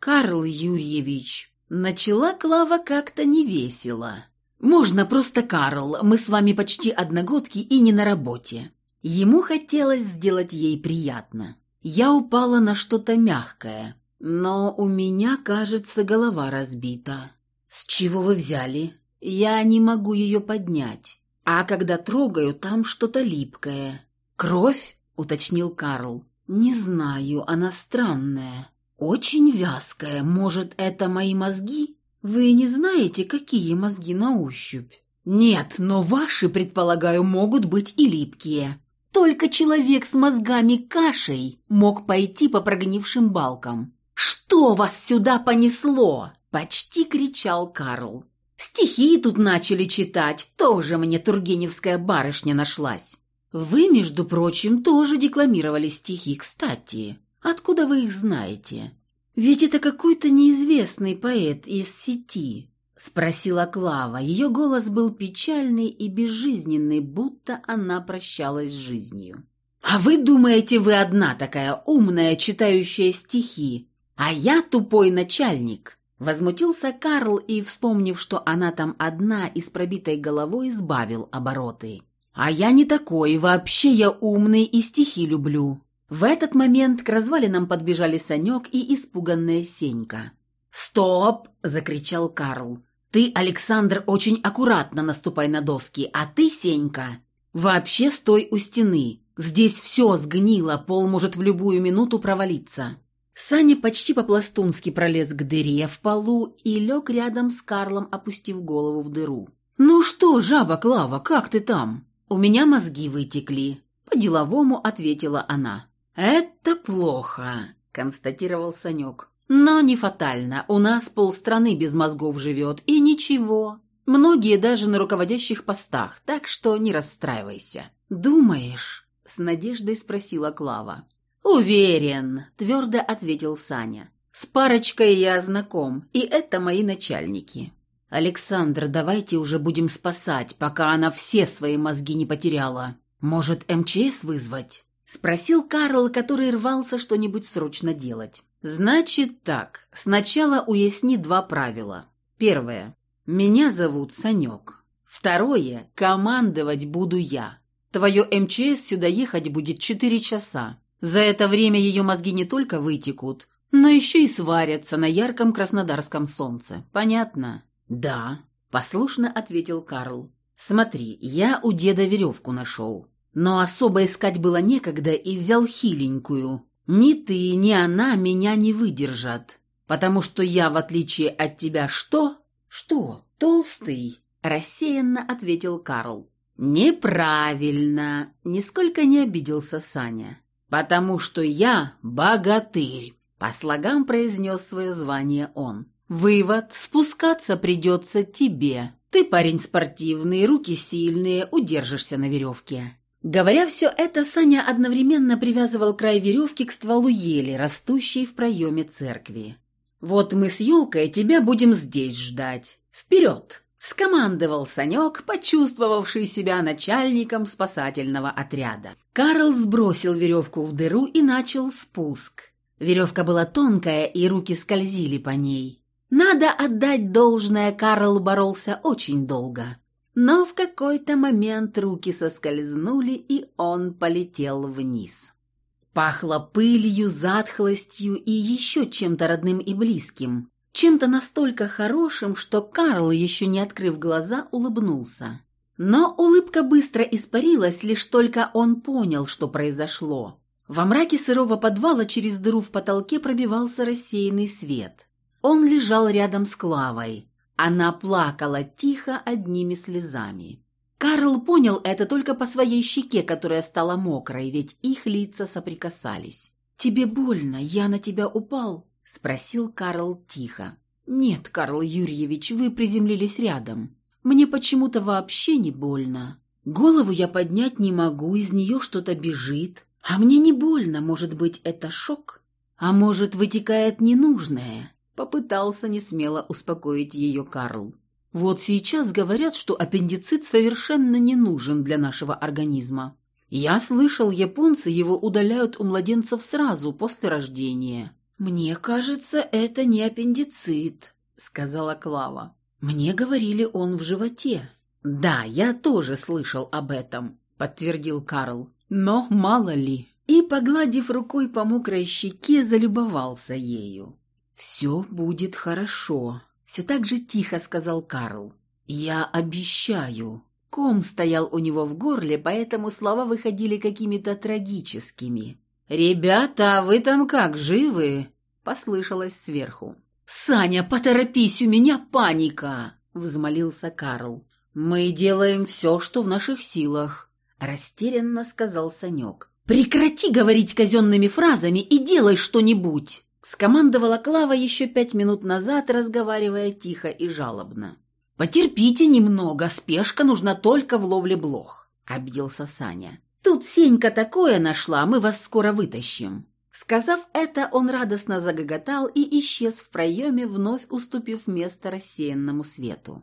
«Карл Юрьевич, Начала Клава как-то невесело. «Можно просто Карл, мы с вами почти одногодки и не на работе». Ему хотелось сделать ей приятно. Я упала на что-то мягкое, но у меня, кажется, голова разбита. «С чего вы взяли?» «Я не могу ее поднять. А когда трогаю, там что-то липкое». «Кровь?» — уточнил Карл. «Не знаю, она странная». «Очень вязкая. Может, это мои мозги? Вы не знаете, какие мозги на ощупь?» «Нет, но ваши, предполагаю, могут быть и липкие. Только человек с мозгами кашей мог пойти по прогнившим балкам». «Что вас сюда понесло?» – почти кричал Карл. «Стихи тут начали читать, тоже мне тургеневская барышня нашлась». «Вы, между прочим, тоже декламировали стихи, кстати. Откуда вы их знаете? Ведь это какой-то неизвестный поэт из сети, спросила Клава. Ее голос был печальный и безжизненный, будто она прощалась с жизнью. А вы думаете, вы одна такая умная, читающая стихи, а я тупой начальник? Возмутился Карл и, вспомнив, что она там одна и с пробитой головой, избавил обороты. «А я не такой, вообще я умный и стихи люблю. В этот момент к развалинам подбежали Санек и испуганная Сенька. «Стоп!» – закричал Карл. «Ты, Александр, очень аккуратно наступай на доски, а ты, Сенька, вообще стой у стены. Здесь все сгнило, пол может в любую минуту провалиться». Саня почти по-пластунски пролез к дыре в полу и лег рядом с Карлом, опустив голову в дыру. «Ну что, жаба Клава, как ты там?» «У меня мозги вытекли», – по-деловому ответила она. «Это плохо», — констатировал Санек. «Но не фатально. У нас полстраны без мозгов живет, и ничего. Многие даже на руководящих постах, так что не расстраивайся». «Думаешь?» — с надеждой спросила Клава. «Уверен», — твердо ответил Саня. «С парочкой я знаком, и это мои начальники». «Александр, давайте уже будем спасать, пока она все свои мозги не потеряла. Может, МЧС вызвать?» — спросил Карл, который рвался что-нибудь срочно делать. «Значит так. Сначала уясни два правила. Первое. Меня зовут Санек. Второе. Командовать буду я. Твое МЧС сюда ехать будет четыре часа. За это время ее мозги не только вытекут, но еще и сварятся на ярком краснодарском солнце. Понятно?» «Да», — послушно ответил Карл. «Смотри, я у деда веревку нашел. Но особо искать было некогда и взял хиленькую. Ни ты, ни она меня не выдержат. Потому что я, в отличие от тебя, что? Что? Толстый? Рассеянно ответил Карл. Неправильно. Нисколько не обиделся Саня. Потому что я богатырь. По слогам произнес свое звание он. Вывод. Спускаться придется тебе. Ты парень спортивный, руки сильные, удержишься на веревке. Говоря все это, Саня одновременно привязывал край веревки к стволу ели, растущей в проеме церкви. «Вот мы с елкой тебя будем здесь ждать. Вперед!» — скомандовал Санек, почувствовавший себя начальником спасательного отряда. Карл сбросил веревку в дыру и начал спуск. Веревка была тонкая, и руки скользили по ней. Надо отдать должное, Карл боролся очень долго. Но в какой-то момент руки соскользнули, и он полетел вниз. Пахло пылью, затхлостью и еще чем-то родным и близким. Чем-то настолько хорошим, что Карл, еще не открыв глаза, улыбнулся. Но улыбка быстро испарилась, лишь только он понял, что произошло. Во мраке сырого подвала через дыру в потолке пробивался рассеянный свет. Он лежал рядом с Клавой. Она плакала тихо одними слезами. Карл понял это только по своей щеке, которая стала мокрой, ведь их лица соприкасались. «Тебе больно? Я на тебя упал?» – спросил Карл тихо. «Нет, Карл Юрьевич, вы приземлились рядом. Мне почему-то вообще не больно. Голову я поднять не могу, из нее что-то бежит. А мне не больно, может быть, это шок? А может, вытекает ненужное?» Попытался несмело успокоить ее Карл. «Вот сейчас говорят, что аппендицит совершенно не нужен для нашего организма. Я слышал, японцы его удаляют у младенцев сразу после рождения. Мне кажется, это не аппендицит, сказала Клава. Мне говорили, он в животе. Да, я тоже слышал об этом, подтвердил Карл. Но мало ли. И, погладив рукой по мокрой щеке, залюбовался ею. «Все будет хорошо», — все так же тихо сказал Карл. «Я обещаю». Ком стоял у него в горле, поэтому слова выходили какими-то трагическими. «Ребята, вы там как, живы?» — послышалось сверху. «Саня, поторопись, у меня паника!» — взмолился Карл. «Мы делаем все, что в наших силах», — растерянно сказал Санек. «Прекрати говорить казенными фразами и делай что-нибудь!» — скомандовала Клава еще пять минут назад, разговаривая тихо и жалобно. «Потерпите немного, спешка нужна только в ловле блох», — обиделся Саня. «Тут Сенька такое нашла, мы вас скоро вытащим». Сказав это, он радостно загоготал и исчез в проеме, вновь уступив место рассеянному свету.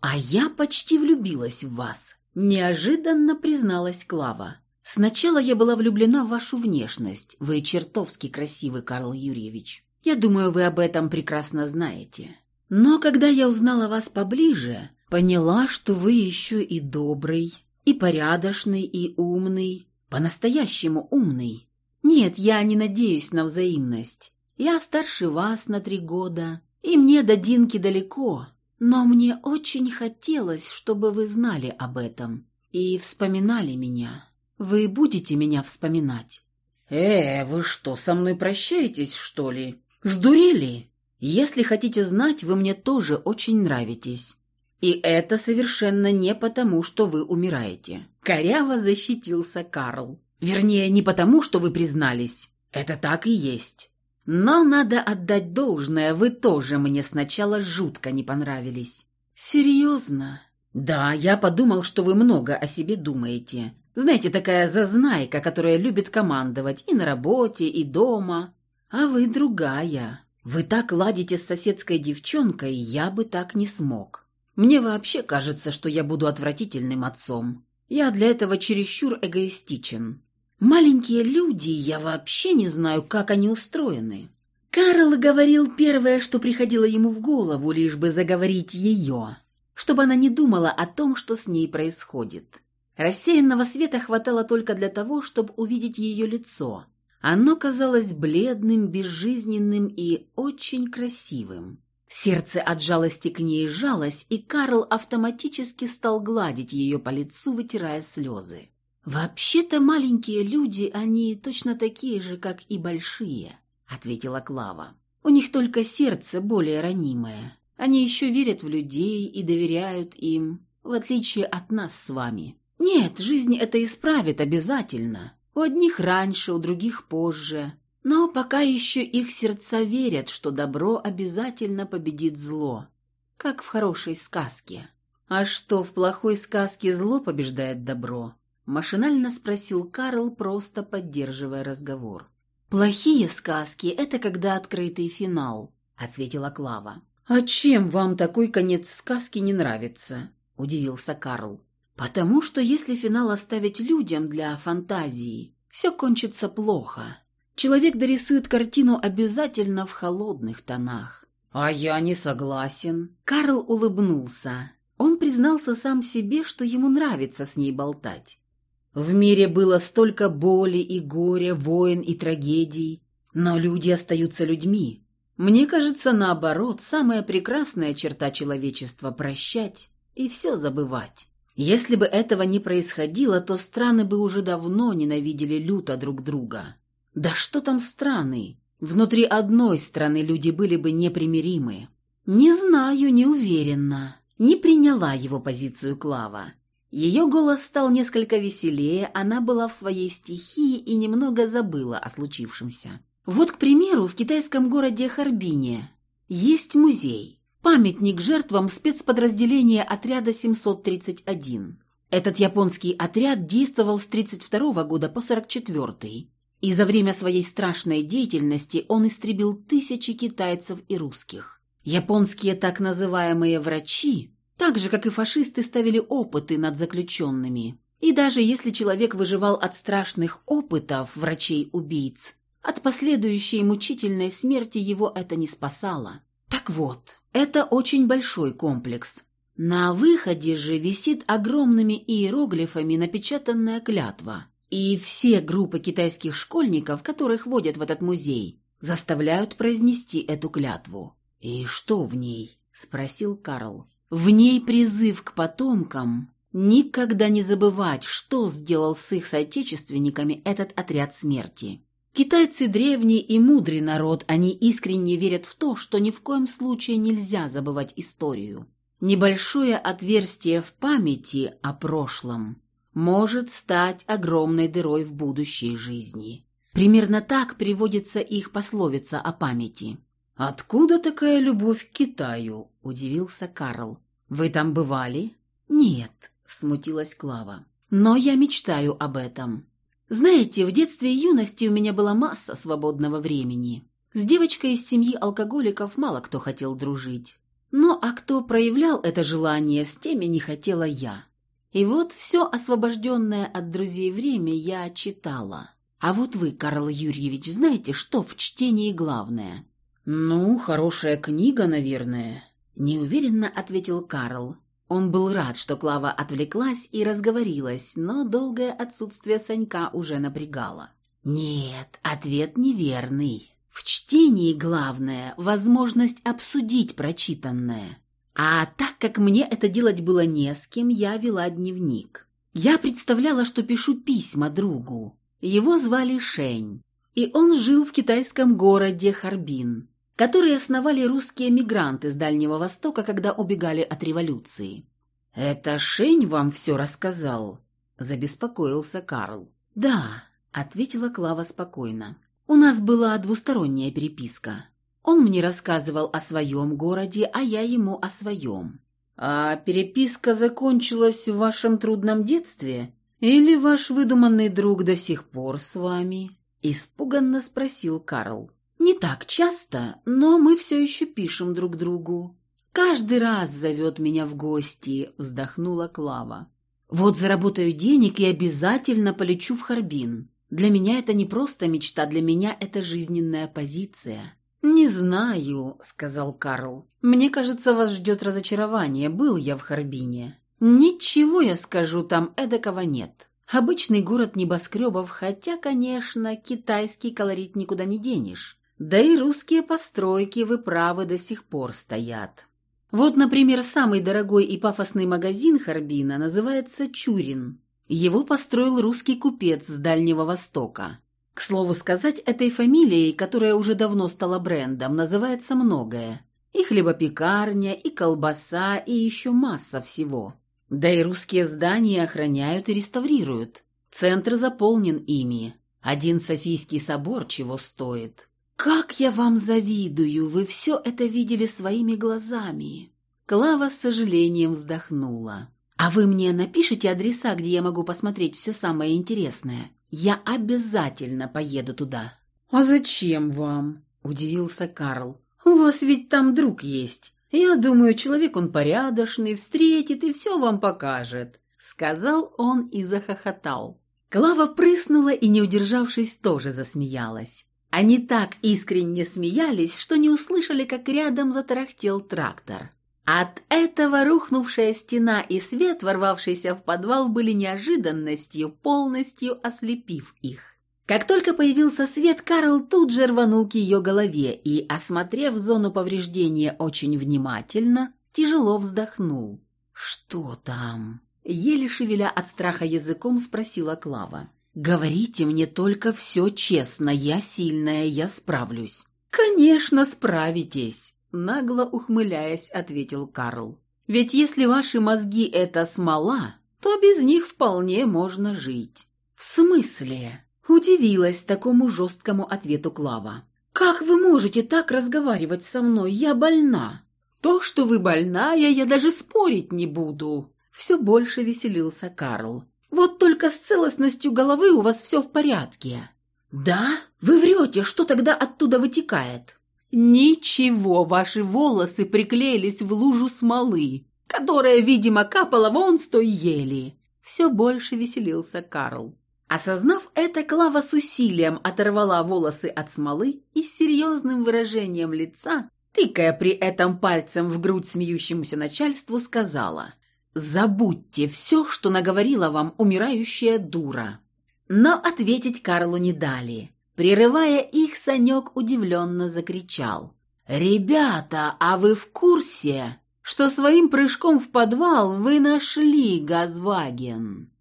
«А я почти влюбилась в вас», — неожиданно призналась Клава. «Сначала я была влюблена в вашу внешность. Вы чертовски красивый, Карл Юрьевич. Я думаю, вы об этом прекрасно знаете. Но когда я узнала вас поближе, поняла, что вы еще и добрый, и порядочный, и умный, по-настоящему умный. Нет, я не надеюсь на взаимность. Я старше вас на три года, и мне до Динки далеко, но мне очень хотелось, чтобы вы знали об этом и вспоминали меня. Вы будете меня вспоминать?» «Э, вы что, со мной прощаетесь, что ли? Сдурели?» Если хотите знать, вы мне тоже очень нравитесь. И это совершенно не потому, что вы умираете. Коряво защитился Карл. Вернее, не потому, что вы признались. Это так и есть. Но надо отдать должное, вы тоже мне сначала жутко не понравились. Серьезно? Да, я подумал, что вы много о себе думаете. Знаете, такая зазнайка, которая любит командовать и на работе, и дома. А вы другая. Вы так ладите с соседской девчонкой, я бы так не смог. Мне вообще кажется, что я буду отвратительным отцом. Я для этого чересчур эгоистичен. Маленькие люди, я вообще не знаю, как они устроены. Карл говорил первое, что приходило ему в голову, лишь бы заговорить ее, чтобы она не думала о том, что с ней происходит. Рассеянного света хватало только для того, чтобы увидеть ее лицо – оно казалось бледным, безжизненным и очень красивым. Сердце от жалости к ней сжалось, и Карл автоматически стал гладить ее по лицу, вытирая слезы. «Вообще-то маленькие люди, они точно такие же, как и большие», — ответила Клава. «У них только сердце более ранимое. Они еще верят в людей и доверяют им, в отличие от нас с вами. Нет, жизнь это исправит обязательно. У одних раньше, у других позже. Но пока еще их сердца верят, что добро обязательно победит зло. Как в хорошей сказке. «А что, в плохой сказке зло побеждает добро?» Машинально спросил Карл, просто поддерживая разговор. «Плохие сказки — это когда открытый финал», — ответила Клава. «А чем вам такой конец сказки не нравится?» — удивился Карл. Потому что если финал оставить людям для фантазии, все кончится плохо. Человек дорисует картину обязательно в холодных тонах. «А я не согласен». Карл улыбнулся. Он признался сам себе, что ему нравится с ней болтать. В мире было столько боли и горя, войн и трагедий, но люди остаются людьми. Мне кажется, наоборот, самая прекрасная черта человечества – прощать и все забывать. Если бы этого не происходило, то страны бы уже давно ненавидели люто друг друга. Да что там страны? Внутри одной страны люди были бы непримиримы. Не знаю, не уверена. Не приняла его позицию Клава. Ее голос стал несколько веселее, она была в своей стихии и немного забыла о случившемся. Вот, к примеру, в китайском городе Харбине есть музей, памятник жертвам спецподразделения отряда 731. Этот японский отряд действовал с 32 года по 44 и за время своей страшной деятельности он истребил тысячи китайцев и русских. Японские так называемые «врачи» Так же, как и фашисты ставили опыты над заключенными. И даже если человек выживал от страшных опытов врачей-убийц, от последующей мучительной смерти его это не спасало. Так вот, это очень большой комплекс. На выходе же висит огромными иероглифами напечатанная клятва. И все группы китайских школьников, которых водят в этот музей, заставляют произнести эту клятву. «И что в ней?» – спросил Карл. В ней призыв к потомкам никогда не забывать, что сделал с их соотечественниками этот отряд смерти. Китайцы древний и мудрый народ, они искренне верят в то, что ни в коем случае нельзя забывать историю. Небольшое отверстие в памяти о прошлом может стать огромной дырой в будущей жизни. Примерно так приводится их пословица о памяти. «Откуда такая любовь к Китаю?» – удивился Карл. «Вы там бывали?» «Нет», – смутилась Клава. «Но я мечтаю об этом. Знаете, в детстве и юности у меня была масса свободного времени. С девочкой из семьи алкоголиков мало кто хотел дружить. Но а кто проявлял это желание, с теми не хотела я. И вот все освобожденное от друзей время я читала. А вот вы, Карл Юрьевич, знаете, что в чтении главное?» «Ну, хорошая книга, наверное», — неуверенно ответил Карл. Он был рад, что Клава отвлеклась и разговорилась, но долгое отсутствие Санька уже напрягало. «Нет, ответ неверный. В чтении главное — возможность обсудить прочитанное. А так как мне это делать было не с кем, я вела дневник. Я представляла, что пишу письма другу. Его звали Шень, и он жил в китайском городе Харбин которые основали русские мигранты с Дальнего Востока, когда убегали от революции. «Это Шень вам все рассказал?» – забеспокоился Карл. «Да», – ответила Клава спокойно. «У нас была двусторонняя переписка. Он мне рассказывал о своем городе, а я ему о своем». «А переписка закончилась в вашем трудном детстве? Или ваш выдуманный друг до сих пор с вами?» – испуганно спросил Карл. Не так часто, но мы все еще пишем друг другу. Каждый раз зовет меня в гости, вздохнула Клава. Вот заработаю денег и обязательно полечу в Харбин. Для меня это не просто мечта, для меня это жизненная позиция. «Не знаю», — сказал Карл. «Мне кажется, вас ждет разочарование. Был я в Харбине». «Ничего, я скажу, там эдакого нет. Обычный город небоскребов, хотя, конечно, китайский колорит никуда не денешь. Да и русские постройки выправы до сих пор стоят. Вот, например, самый дорогой и пафосный магазин Харбина называется «Чурин». Его построил русский купец с Дальнего Востока. К слову сказать, этой фамилией, которая уже давно стала брендом, называется многое. И хлебопекарня, и колбаса, и еще масса всего. Да и русские здания охраняют и реставрируют. Центр заполнен ими. Один Софийский собор чего стоит. «Как я вам завидую! Вы все это видели своими глазами!» Клава с сожалением вздохнула. «А вы мне напишите адреса, где я могу посмотреть все самое интересное? Я обязательно поеду туда». «А зачем вам?» – удивился Карл. «У вас ведь там друг есть. Я думаю, человек он порядочный, встретит и все вам покажет», – сказал он и захохотал. Клава прыснула и, не удержавшись, тоже засмеялась. Они так искренне смеялись, что не услышали, как рядом затарахтел трактор. От этого рухнувшая стена и свет, ворвавшийся в подвал, были неожиданностью, полностью ослепив их. Как только появился свет, Карл тут же рванул к ее голове и, осмотрев зону повреждения очень внимательно, тяжело вздохнул. «Что там?» Еле шевеля от страха языком, спросила Клава. «Говорите мне только все честно, я сильная, я справлюсь». «Конечно, справитесь», — нагло ухмыляясь, ответил Карл. «Ведь если ваши мозги — это смола, то без них вполне можно жить». «В смысле?» — удивилась такому жесткому ответу Клава. «Как вы можете так разговаривать со мной? Я больна». «То, что вы больная, я даже спорить не буду», — все больше веселился Карл. «Вот только с целостностью головы у вас все в порядке». «Да? Вы врете, что тогда оттуда вытекает?» «Ничего, ваши волосы приклеились в лужу смолы, которая, видимо, капала вон с той ели». Все больше веселился Карл. Осознав это, Клава с усилием оторвала волосы от смолы и с серьезным выражением лица, тыкая при этом пальцем в грудь смеющемуся начальству, сказала «Забудьте все, что наговорила вам умирающая дура». Но ответить Карлу не дали. Прерывая их, Санек удивленно закричал. «Ребята, а вы в курсе, что своим прыжком в подвал вы нашли Газваген?»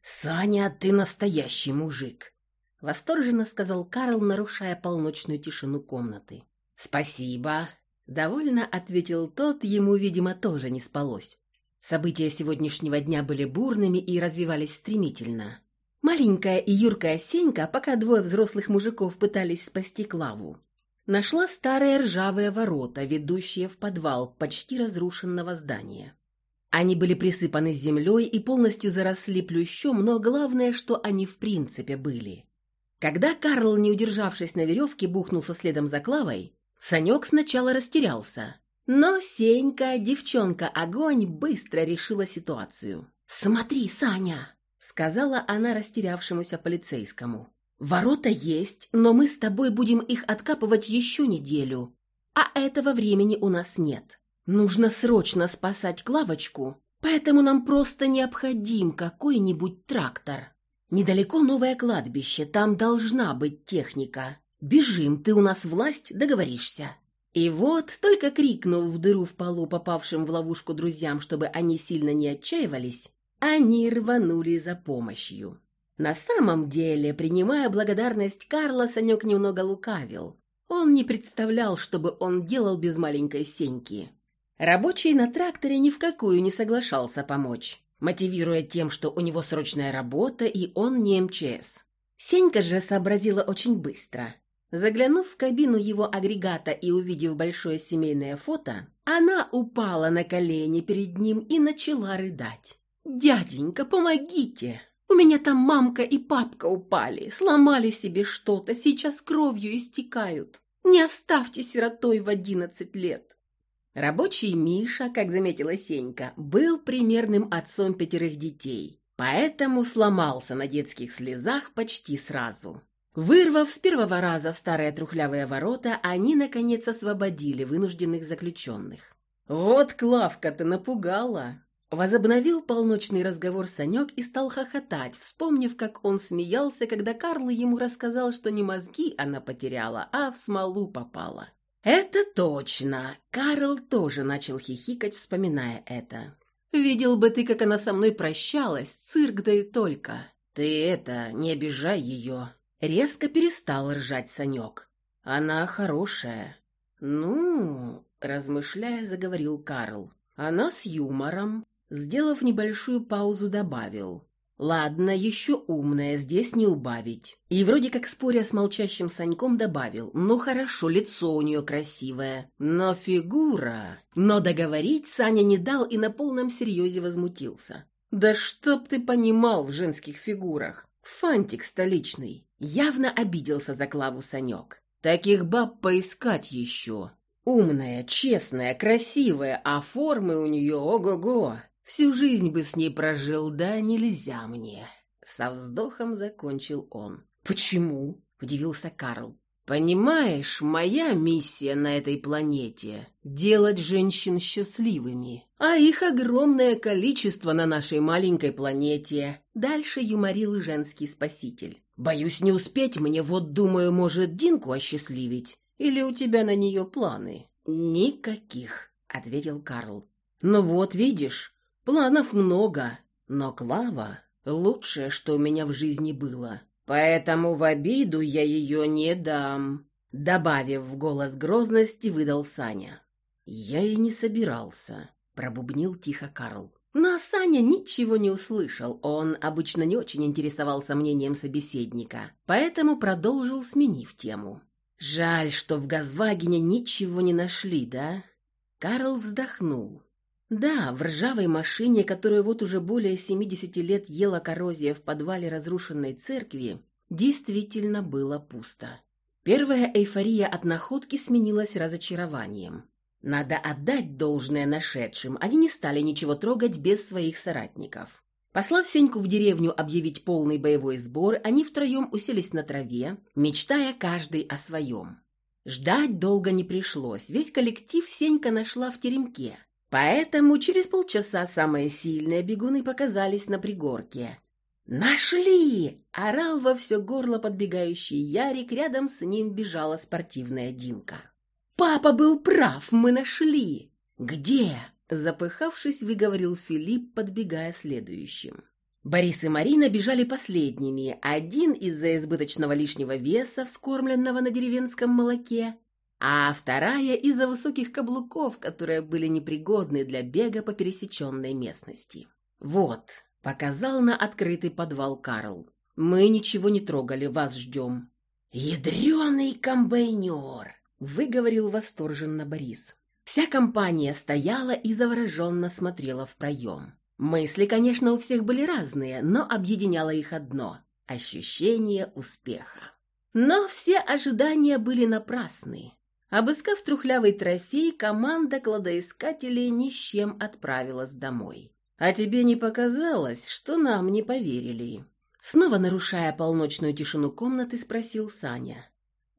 «Саня, ты настоящий мужик!» — восторженно сказал Карл, нарушая полночную тишину комнаты. «Спасибо!» — довольно ответил тот, ему, видимо, тоже не спалось. События сегодняшнего дня были бурными и развивались стремительно. Маленькая и юркая Сенька, пока двое взрослых мужиков пытались спасти Клаву, нашла старые ржавые ворота, ведущие в подвал почти разрушенного здания. Они были присыпаны землей и полностью заросли плющом, но главное, что они в принципе были. Когда Карл, не удержавшись на веревке, бухнулся следом за Клавой, Санек сначала растерялся. Но Сенька, девчонка-огонь, быстро решила ситуацию. «Смотри, Саня!» — сказала она растерявшемуся полицейскому. «Ворота есть, но мы с тобой будем их откапывать еще неделю, а этого времени у нас нет. Нужно срочно спасать Клавочку, поэтому нам просто необходим какой-нибудь трактор. Недалеко новое кладбище, там должна быть техника. Бежим, ты у нас власть, договоришься». И вот, только крикнув в дыру в полу попавшим в ловушку друзьям, чтобы они сильно не отчаивались, они рванули за помощью. На самом деле, принимая благодарность Карла, Санек немного лукавил. Он не представлял, чтобы он делал без маленькой Сеньки. Рабочий на тракторе ни в какую не соглашался помочь, мотивируя тем, что у него срочная работа и он не МЧС. Сенька же сообразила очень быстро. Заглянув в кабину его агрегата и увидев большое семейное фото, она упала на колени перед ним и начала рыдать. «Дяденька, помогите! У меня там мамка и папка упали, сломали себе что-то, сейчас кровью истекают. Не оставьте сиротой в одиннадцать лет!» Рабочий Миша, как заметила Сенька, был примерным отцом пятерых детей, поэтому сломался на детских слезах почти сразу. Вырвав с первого раза старые трухлявые ворота, они, наконец, освободили вынужденных заключенных. «Вот Клавка-то напугала!» Возобновил полночный разговор Санек и стал хохотать, вспомнив, как он смеялся, когда Карл ему рассказал, что не мозги она потеряла, а в смолу попала. «Это точно!» Карл тоже начал хихикать, вспоминая это. «Видел бы ты, как она со мной прощалась, цирк да и только!» «Ты это, не обижай ее!» Резко перестал ржать Санек. «Она хорошая». «Ну...» — размышляя, заговорил Карл. «Она с юмором». Сделав небольшую паузу, добавил. Ладно, еще умная, здесь не убавить. И вроде как споря с молчащим Саньком добавил. Ну хорошо, лицо у нее красивое, но фигура... Но договорить Саня не дал и на полном серьезе возмутился. Да чтоб ты понимал в женских фигурах. Фантик столичный. Явно обиделся за Клаву Санек. Таких баб поискать еще. Умная, честная, красивая, а формы у нее ого-го. Всю жизнь бы с ней прожил, да нельзя мне. Со вздохом закончил он. «Почему?» – удивился Карл. «Понимаешь, моя миссия на этой планете – делать женщин счастливыми, а их огромное количество на нашей маленькой планете». Дальше юморил женский спаситель. «Боюсь не успеть мне, вот думаю, может, Динку осчастливить? Или у тебя на нее планы?» «Никаких», – ответил Карл. «Ну вот, видишь, Планов много. Но Клава — лучшее, что у меня в жизни было. Поэтому в обиду я ее не дам», — добавив в голос грозности, выдал Саня. «Я и не собирался», — пробубнил тихо Карл. Но Саня ничего не услышал, он обычно не очень интересовался мнением собеседника, поэтому продолжил, сменив тему. «Жаль, что в Газвагене ничего не нашли, да?» Карл вздохнул. Да, в ржавой машине, которую вот уже более 70 лет ела коррозия в подвале разрушенной церкви, действительно было пусто. Первая эйфория от находки сменилась разочарованием. Надо отдать должное нашедшим, они не стали ничего трогать без своих соратников. Послав Сеньку в деревню объявить полный боевой сбор, они втроем уселись на траве, мечтая каждый о своем. Ждать долго не пришлось, весь коллектив Сенька нашла в теремке. Поэтому через полчаса самые сильные бегуны показались на пригорке. «Нашли!» – орал во все горло подбегающий Ярик, рядом с ним бежала спортивная Динка. «Папа был прав, мы нашли!» «Где?» – запыхавшись, выговорил Филипп, подбегая следующим. Борис и Марина бежали последними, один из-за избыточного лишнего веса, вскормленного на деревенском молоке, а вторая из-за высоких каблуков, которые были непригодны для бега по пересеченной местности. «Вот», – показал на открытый подвал Карл, – «мы ничего не трогали, вас ждем». «Ядреный комбайнер!» выговорил восторженно Борис. Вся компания стояла и завороженно смотрела в проем. Мысли, конечно, у всех были разные, но объединяло их одно – ощущение успеха. Но все ожидания были напрасны. Обыскав трухлявый трофей, команда кладоискателей ни с чем отправилась домой. «А тебе не показалось, что нам не поверили?» Снова нарушая полночную тишину комнаты, спросил Саня.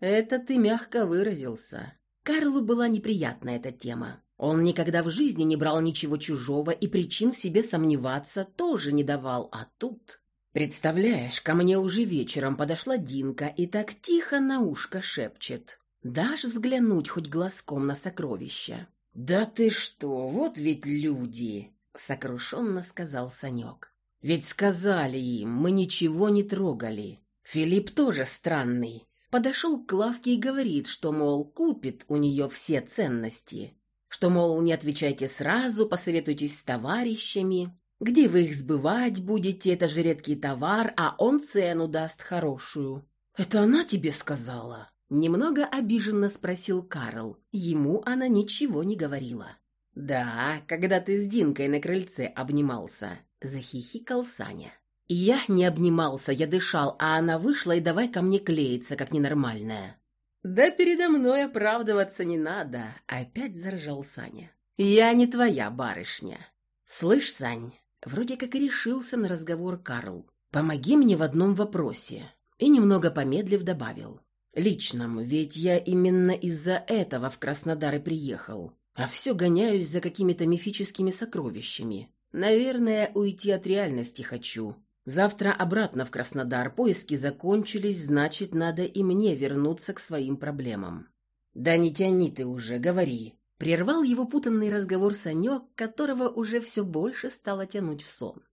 «Это ты мягко выразился». Карлу была неприятна эта тема. Он никогда в жизни не брал ничего чужого и причин в себе сомневаться тоже не давал, а тут... Представляешь, ко мне уже вечером подошла Динка и так тихо на ушко шепчет. «Дашь взглянуть хоть глазком на сокровища?» «Да ты что, вот ведь люди!» — сокрушенно сказал Санек. «Ведь сказали им, мы ничего не трогали. Филипп тоже странный подошел к лавке и говорит, что, мол, купит у нее все ценности, что, мол, не отвечайте сразу, посоветуйтесь с товарищами, где вы их сбывать будете, это же редкий товар, а он цену даст хорошую. «Это она тебе сказала?» Немного обиженно спросил Карл. Ему она ничего не говорила. «Да, когда ты с Динкой на крыльце обнимался», — захихикал Саня. Я не обнимался, я дышал, а она вышла и давай ко мне клеиться, как ненормальная. «Да передо мной оправдываться не надо», — опять заржал Саня. «Я не твоя барышня». «Слышь, Сань, вроде как и решился на разговор Карл. Помоги мне в одном вопросе». И немного помедлив добавил. «Личном, ведь я именно из-за этого в Краснодар и приехал. А все гоняюсь за какими-то мифическими сокровищами. Наверное, уйти от реальности хочу. Завтра обратно в Краснодар. Поиски закончились, значит, надо и мне вернуться к своим проблемам. Да не тяни ты уже, говори. Прервал его путанный разговор Санек, которого уже все больше стало тянуть в сон.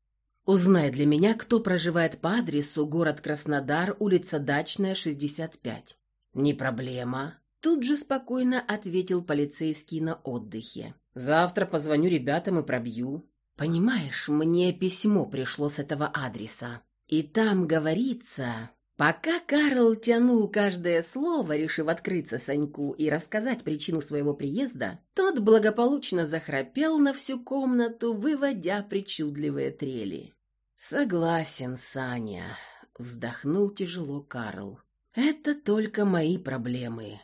Узнай для меня, кто проживает по адресу город Краснодар, улица Дачная, 65. Не проблема. Тут же спокойно ответил полицейский на отдыхе. Завтра позвоню ребятам и пробью. Понимаешь, мне письмо пришло с этого адреса. И там говорится... Пока Карл тянул каждое слово, решив открыться Саньку и рассказать причину своего приезда, тот благополучно захрапел на всю комнату, выводя причудливые трели. «Согласен, Саня», — вздохнул тяжело Карл. «Это только мои проблемы,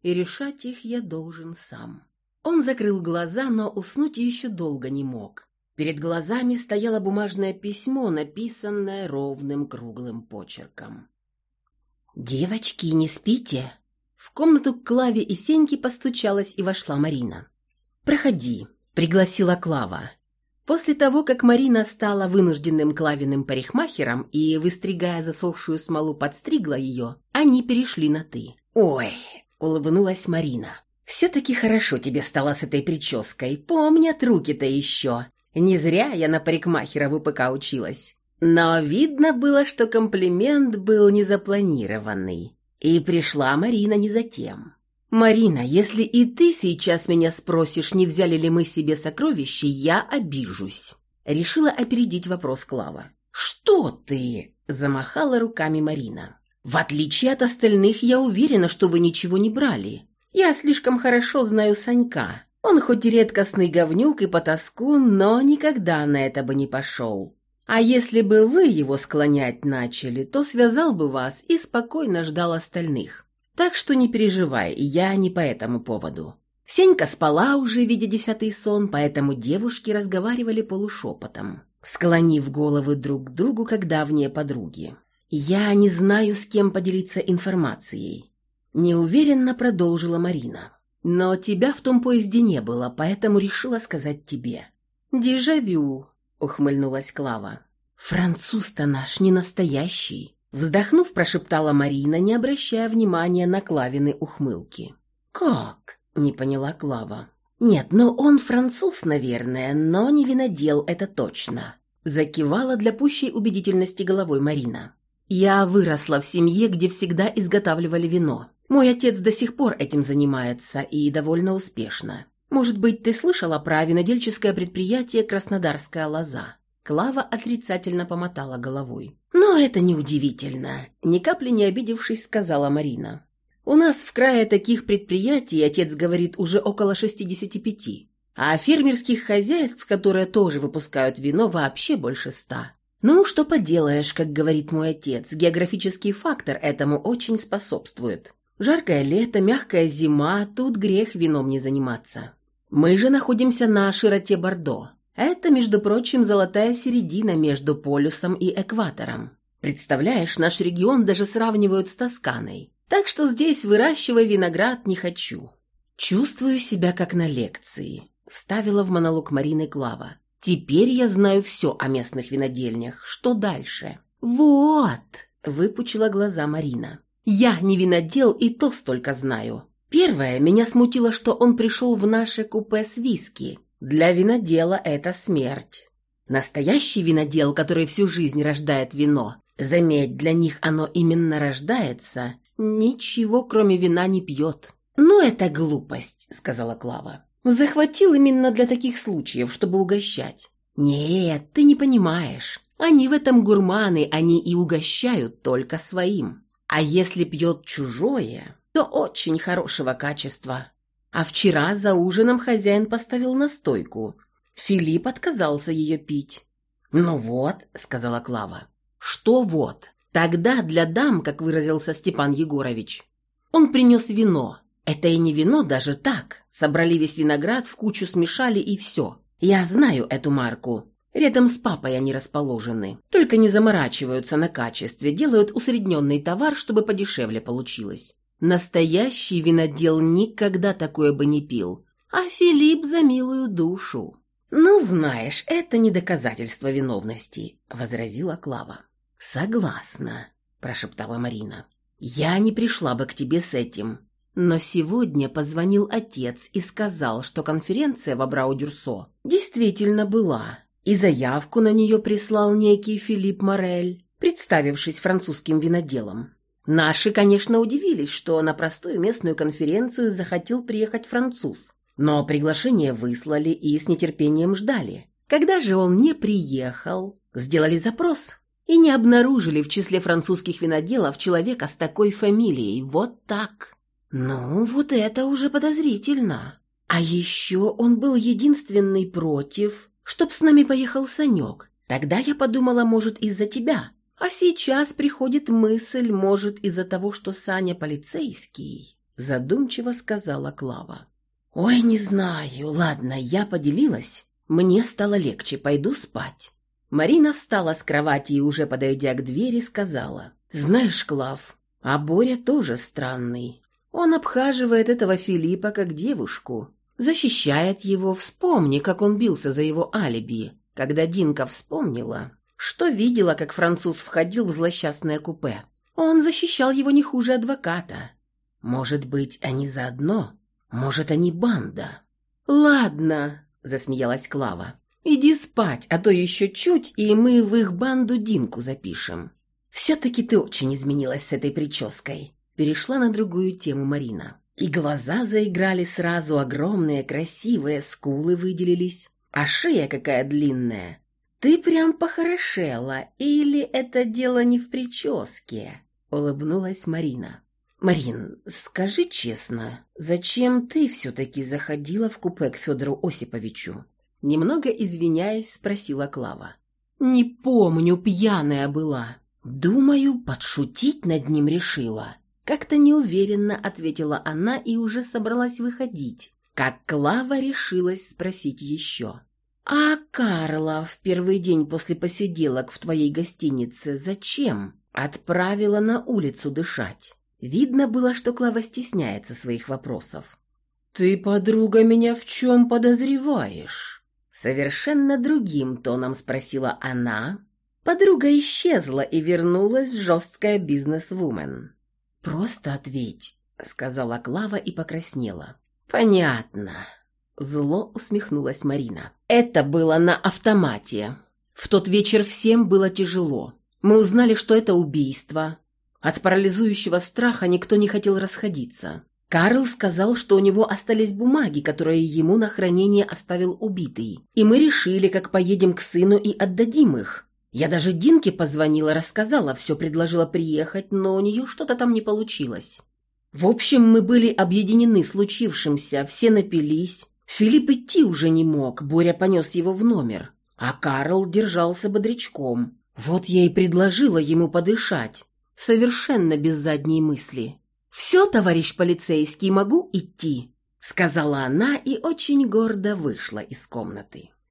и решать их я должен сам». Он закрыл глаза, но уснуть еще долго не мог. Перед глазами стояло бумажное письмо, написанное ровным круглым почерком. «Девочки, не спите?» В комнату к Клаве и Сеньке постучалась и вошла Марина. «Проходи», — пригласила Клава. После того, как Марина стала вынужденным Клавиным парикмахером и, выстригая засохшую смолу, подстригла ее, они перешли на «ты». «Ой», — улыбнулась Марина, — «все-таки хорошо тебе стало с этой прической, помнят руки-то еще. Не зря я на парикмахера в УПК училась. Но видно было, что комплимент был незапланированный. И пришла Марина не за тем. «Марина, если и ты сейчас меня спросишь, не взяли ли мы себе сокровища, я обижусь». Решила опередить вопрос Клава. «Что ты?» – замахала руками Марина. «В отличие от остальных, я уверена, что вы ничего не брали. Я слишком хорошо знаю Санька. Он хоть и редкостный говнюк и потаскун, но никогда на это бы не пошел. А если бы вы его склонять начали, то связал бы вас и спокойно ждал остальных. Так что не переживай, я не по этому поводу. Сенька спала уже, видя десятый сон, поэтому девушки разговаривали полушепотом, склонив головы друг к другу, как давние подруги. «Я не знаю, с кем поделиться информацией», – неуверенно продолжила Марина. «Но тебя в том поезде не было, поэтому решила сказать тебе». «Дежавю», — ухмыльнулась Клава. «Француз-то наш не настоящий», — вздохнув, прошептала Марина, не обращая внимания на Клавины ухмылки. «Как?» — не поняла Клава. «Нет, ну он француз, наверное, но не винодел, это точно», — закивала для пущей убедительности головой Марина. «Я выросла в семье, где всегда изготавливали вино. Мой отец до сих пор этим занимается и довольно успешно. Может быть, ты слышала про винодельческое предприятие «Краснодарская лоза»?» Клава отрицательно помотала головой. «Но это неудивительно», – ни капли не обидевшись, сказала Марина. «У нас в крае таких предприятий, отец говорит, уже около 65, а фермерских хозяйств, которые тоже выпускают вино, вообще больше ста. Ну, что поделаешь, как говорит мой отец, географический фактор этому очень способствует. Жаркое лето, мягкая зима, тут грех вином не заниматься. Мы же находимся на широте Бордо. Это, между прочим, золотая середина между полюсом и экватором. Представляешь, наш регион даже сравнивают с Тосканой. Так что здесь выращивай виноград не хочу. Чувствую себя как на лекции, вставила в монолог Марины Клава. Теперь я знаю все о местных винодельнях. Что дальше? Вот, выпучила глаза Марина. Я не винодел и то столько знаю. Первое, меня смутило, что он пришел в наше купе с виски. Для винодела это смерть. Настоящий винодел, который всю жизнь рождает вино, заметь, для них оно именно рождается, ничего кроме вина не пьет. «Ну, это глупость», — сказала Клава. «Захватил именно для таких случаев, чтобы угощать». «Нет, ты не понимаешь. Они в этом гурманы, они и угощают только своим». А если пьет чужое, то очень хорошего качества. А вчера за ужином хозяин поставил настойку. Филипп отказался ее пить. «Ну вот», — сказала Клава. «Что вот? Тогда для дам, как выразился Степан Егорович. Он принес вино. Это и не вино даже так. Собрали весь виноград, в кучу смешали и все. Я знаю эту марку. Рядом с папой они расположены. Только не заморачиваются на качестве, делают усредненный товар, чтобы подешевле получилось. Настоящий винодел никогда такое бы не пил. А Филипп за милую душу. «Ну, знаешь, это не доказательство виновности», — возразила Клава. «Согласна», — прошептала Марина. «Я не пришла бы к тебе с этим. Но сегодня позвонил отец и сказал, что конференция в Абрау-Дюрсо действительно была, и заявку на нее прислал некий Филипп Морель, представившись французским виноделом. Наши, конечно, удивились, что на простую местную конференцию захотел приехать француз, но приглашение выслали и с нетерпением ждали. Когда же он не приехал, сделали запрос и не обнаружили в числе французских виноделов человека с такой фамилией. Вот так. Ну, вот это уже подозрительно. А еще он был единственный против чтоб с нами поехал Санек. Тогда я подумала, может, из-за тебя. А сейчас приходит мысль, может, из-за того, что Саня полицейский», — задумчиво сказала Клава. «Ой, не знаю. Ладно, я поделилась. Мне стало легче, пойду спать». Марина встала с кровати и, уже подойдя к двери, сказала. «Знаешь, Клав, а Боря тоже странный. Он обхаживает этого Филиппа как девушку, защищает его, вспомни, как он бился за его алиби. Когда Динка вспомнила, что видела, как француз входил в злосчастное купе. Он защищал его не хуже адвоката. Может быть, они заодно? Может, они банда? «Ладно», — засмеялась Клава. Иди спать, а то еще чуть, и мы в их банду Динку запишем. Все-таки ты очень изменилась с этой прической. Перешла на другую тему Марина. И глаза заиграли сразу огромные, красивые, скулы выделились. А шея какая длинная. Ты прям похорошела, или это дело не в прическе? Улыбнулась Марина. «Марин, скажи честно, зачем ты все-таки заходила в купе к Федору Осиповичу?» Немного извиняясь, спросила Клава. «Не помню, пьяная была. Думаю, подшутить над ним решила». Как-то неуверенно ответила она и уже собралась выходить, как Клава решилась спросить еще. «А Карла в первый день после посиделок в твоей гостинице зачем?» Отправила на улицу дышать. Видно было, что Клава стесняется своих вопросов. «Ты, подруга, меня в чем подозреваешь?» Совершенно другим тоном спросила она. Подруга исчезла и вернулась жесткая бизнес-вумен. «Просто ответь», — сказала Клава и покраснела. «Понятно». Зло усмехнулась Марина. «Это было на автомате. В тот вечер всем было тяжело. Мы узнали, что это убийство. От парализующего страха никто не хотел расходиться. Карл сказал, что у него остались бумаги, которые ему на хранение оставил убитый. И мы решили, как поедем к сыну и отдадим их. Я даже Динке позвонила, рассказала, все предложила приехать, но у нее что-то там не получилось. В общем, мы были объединены случившимся, все напились. Филипп идти уже не мог, Боря понес его в номер. А Карл держался бодрячком. Вот я и предложила ему подышать, совершенно без задней мысли. «Все, товарищ полицейский, могу идти?» Сказала она и очень гордо вышла из комнаты.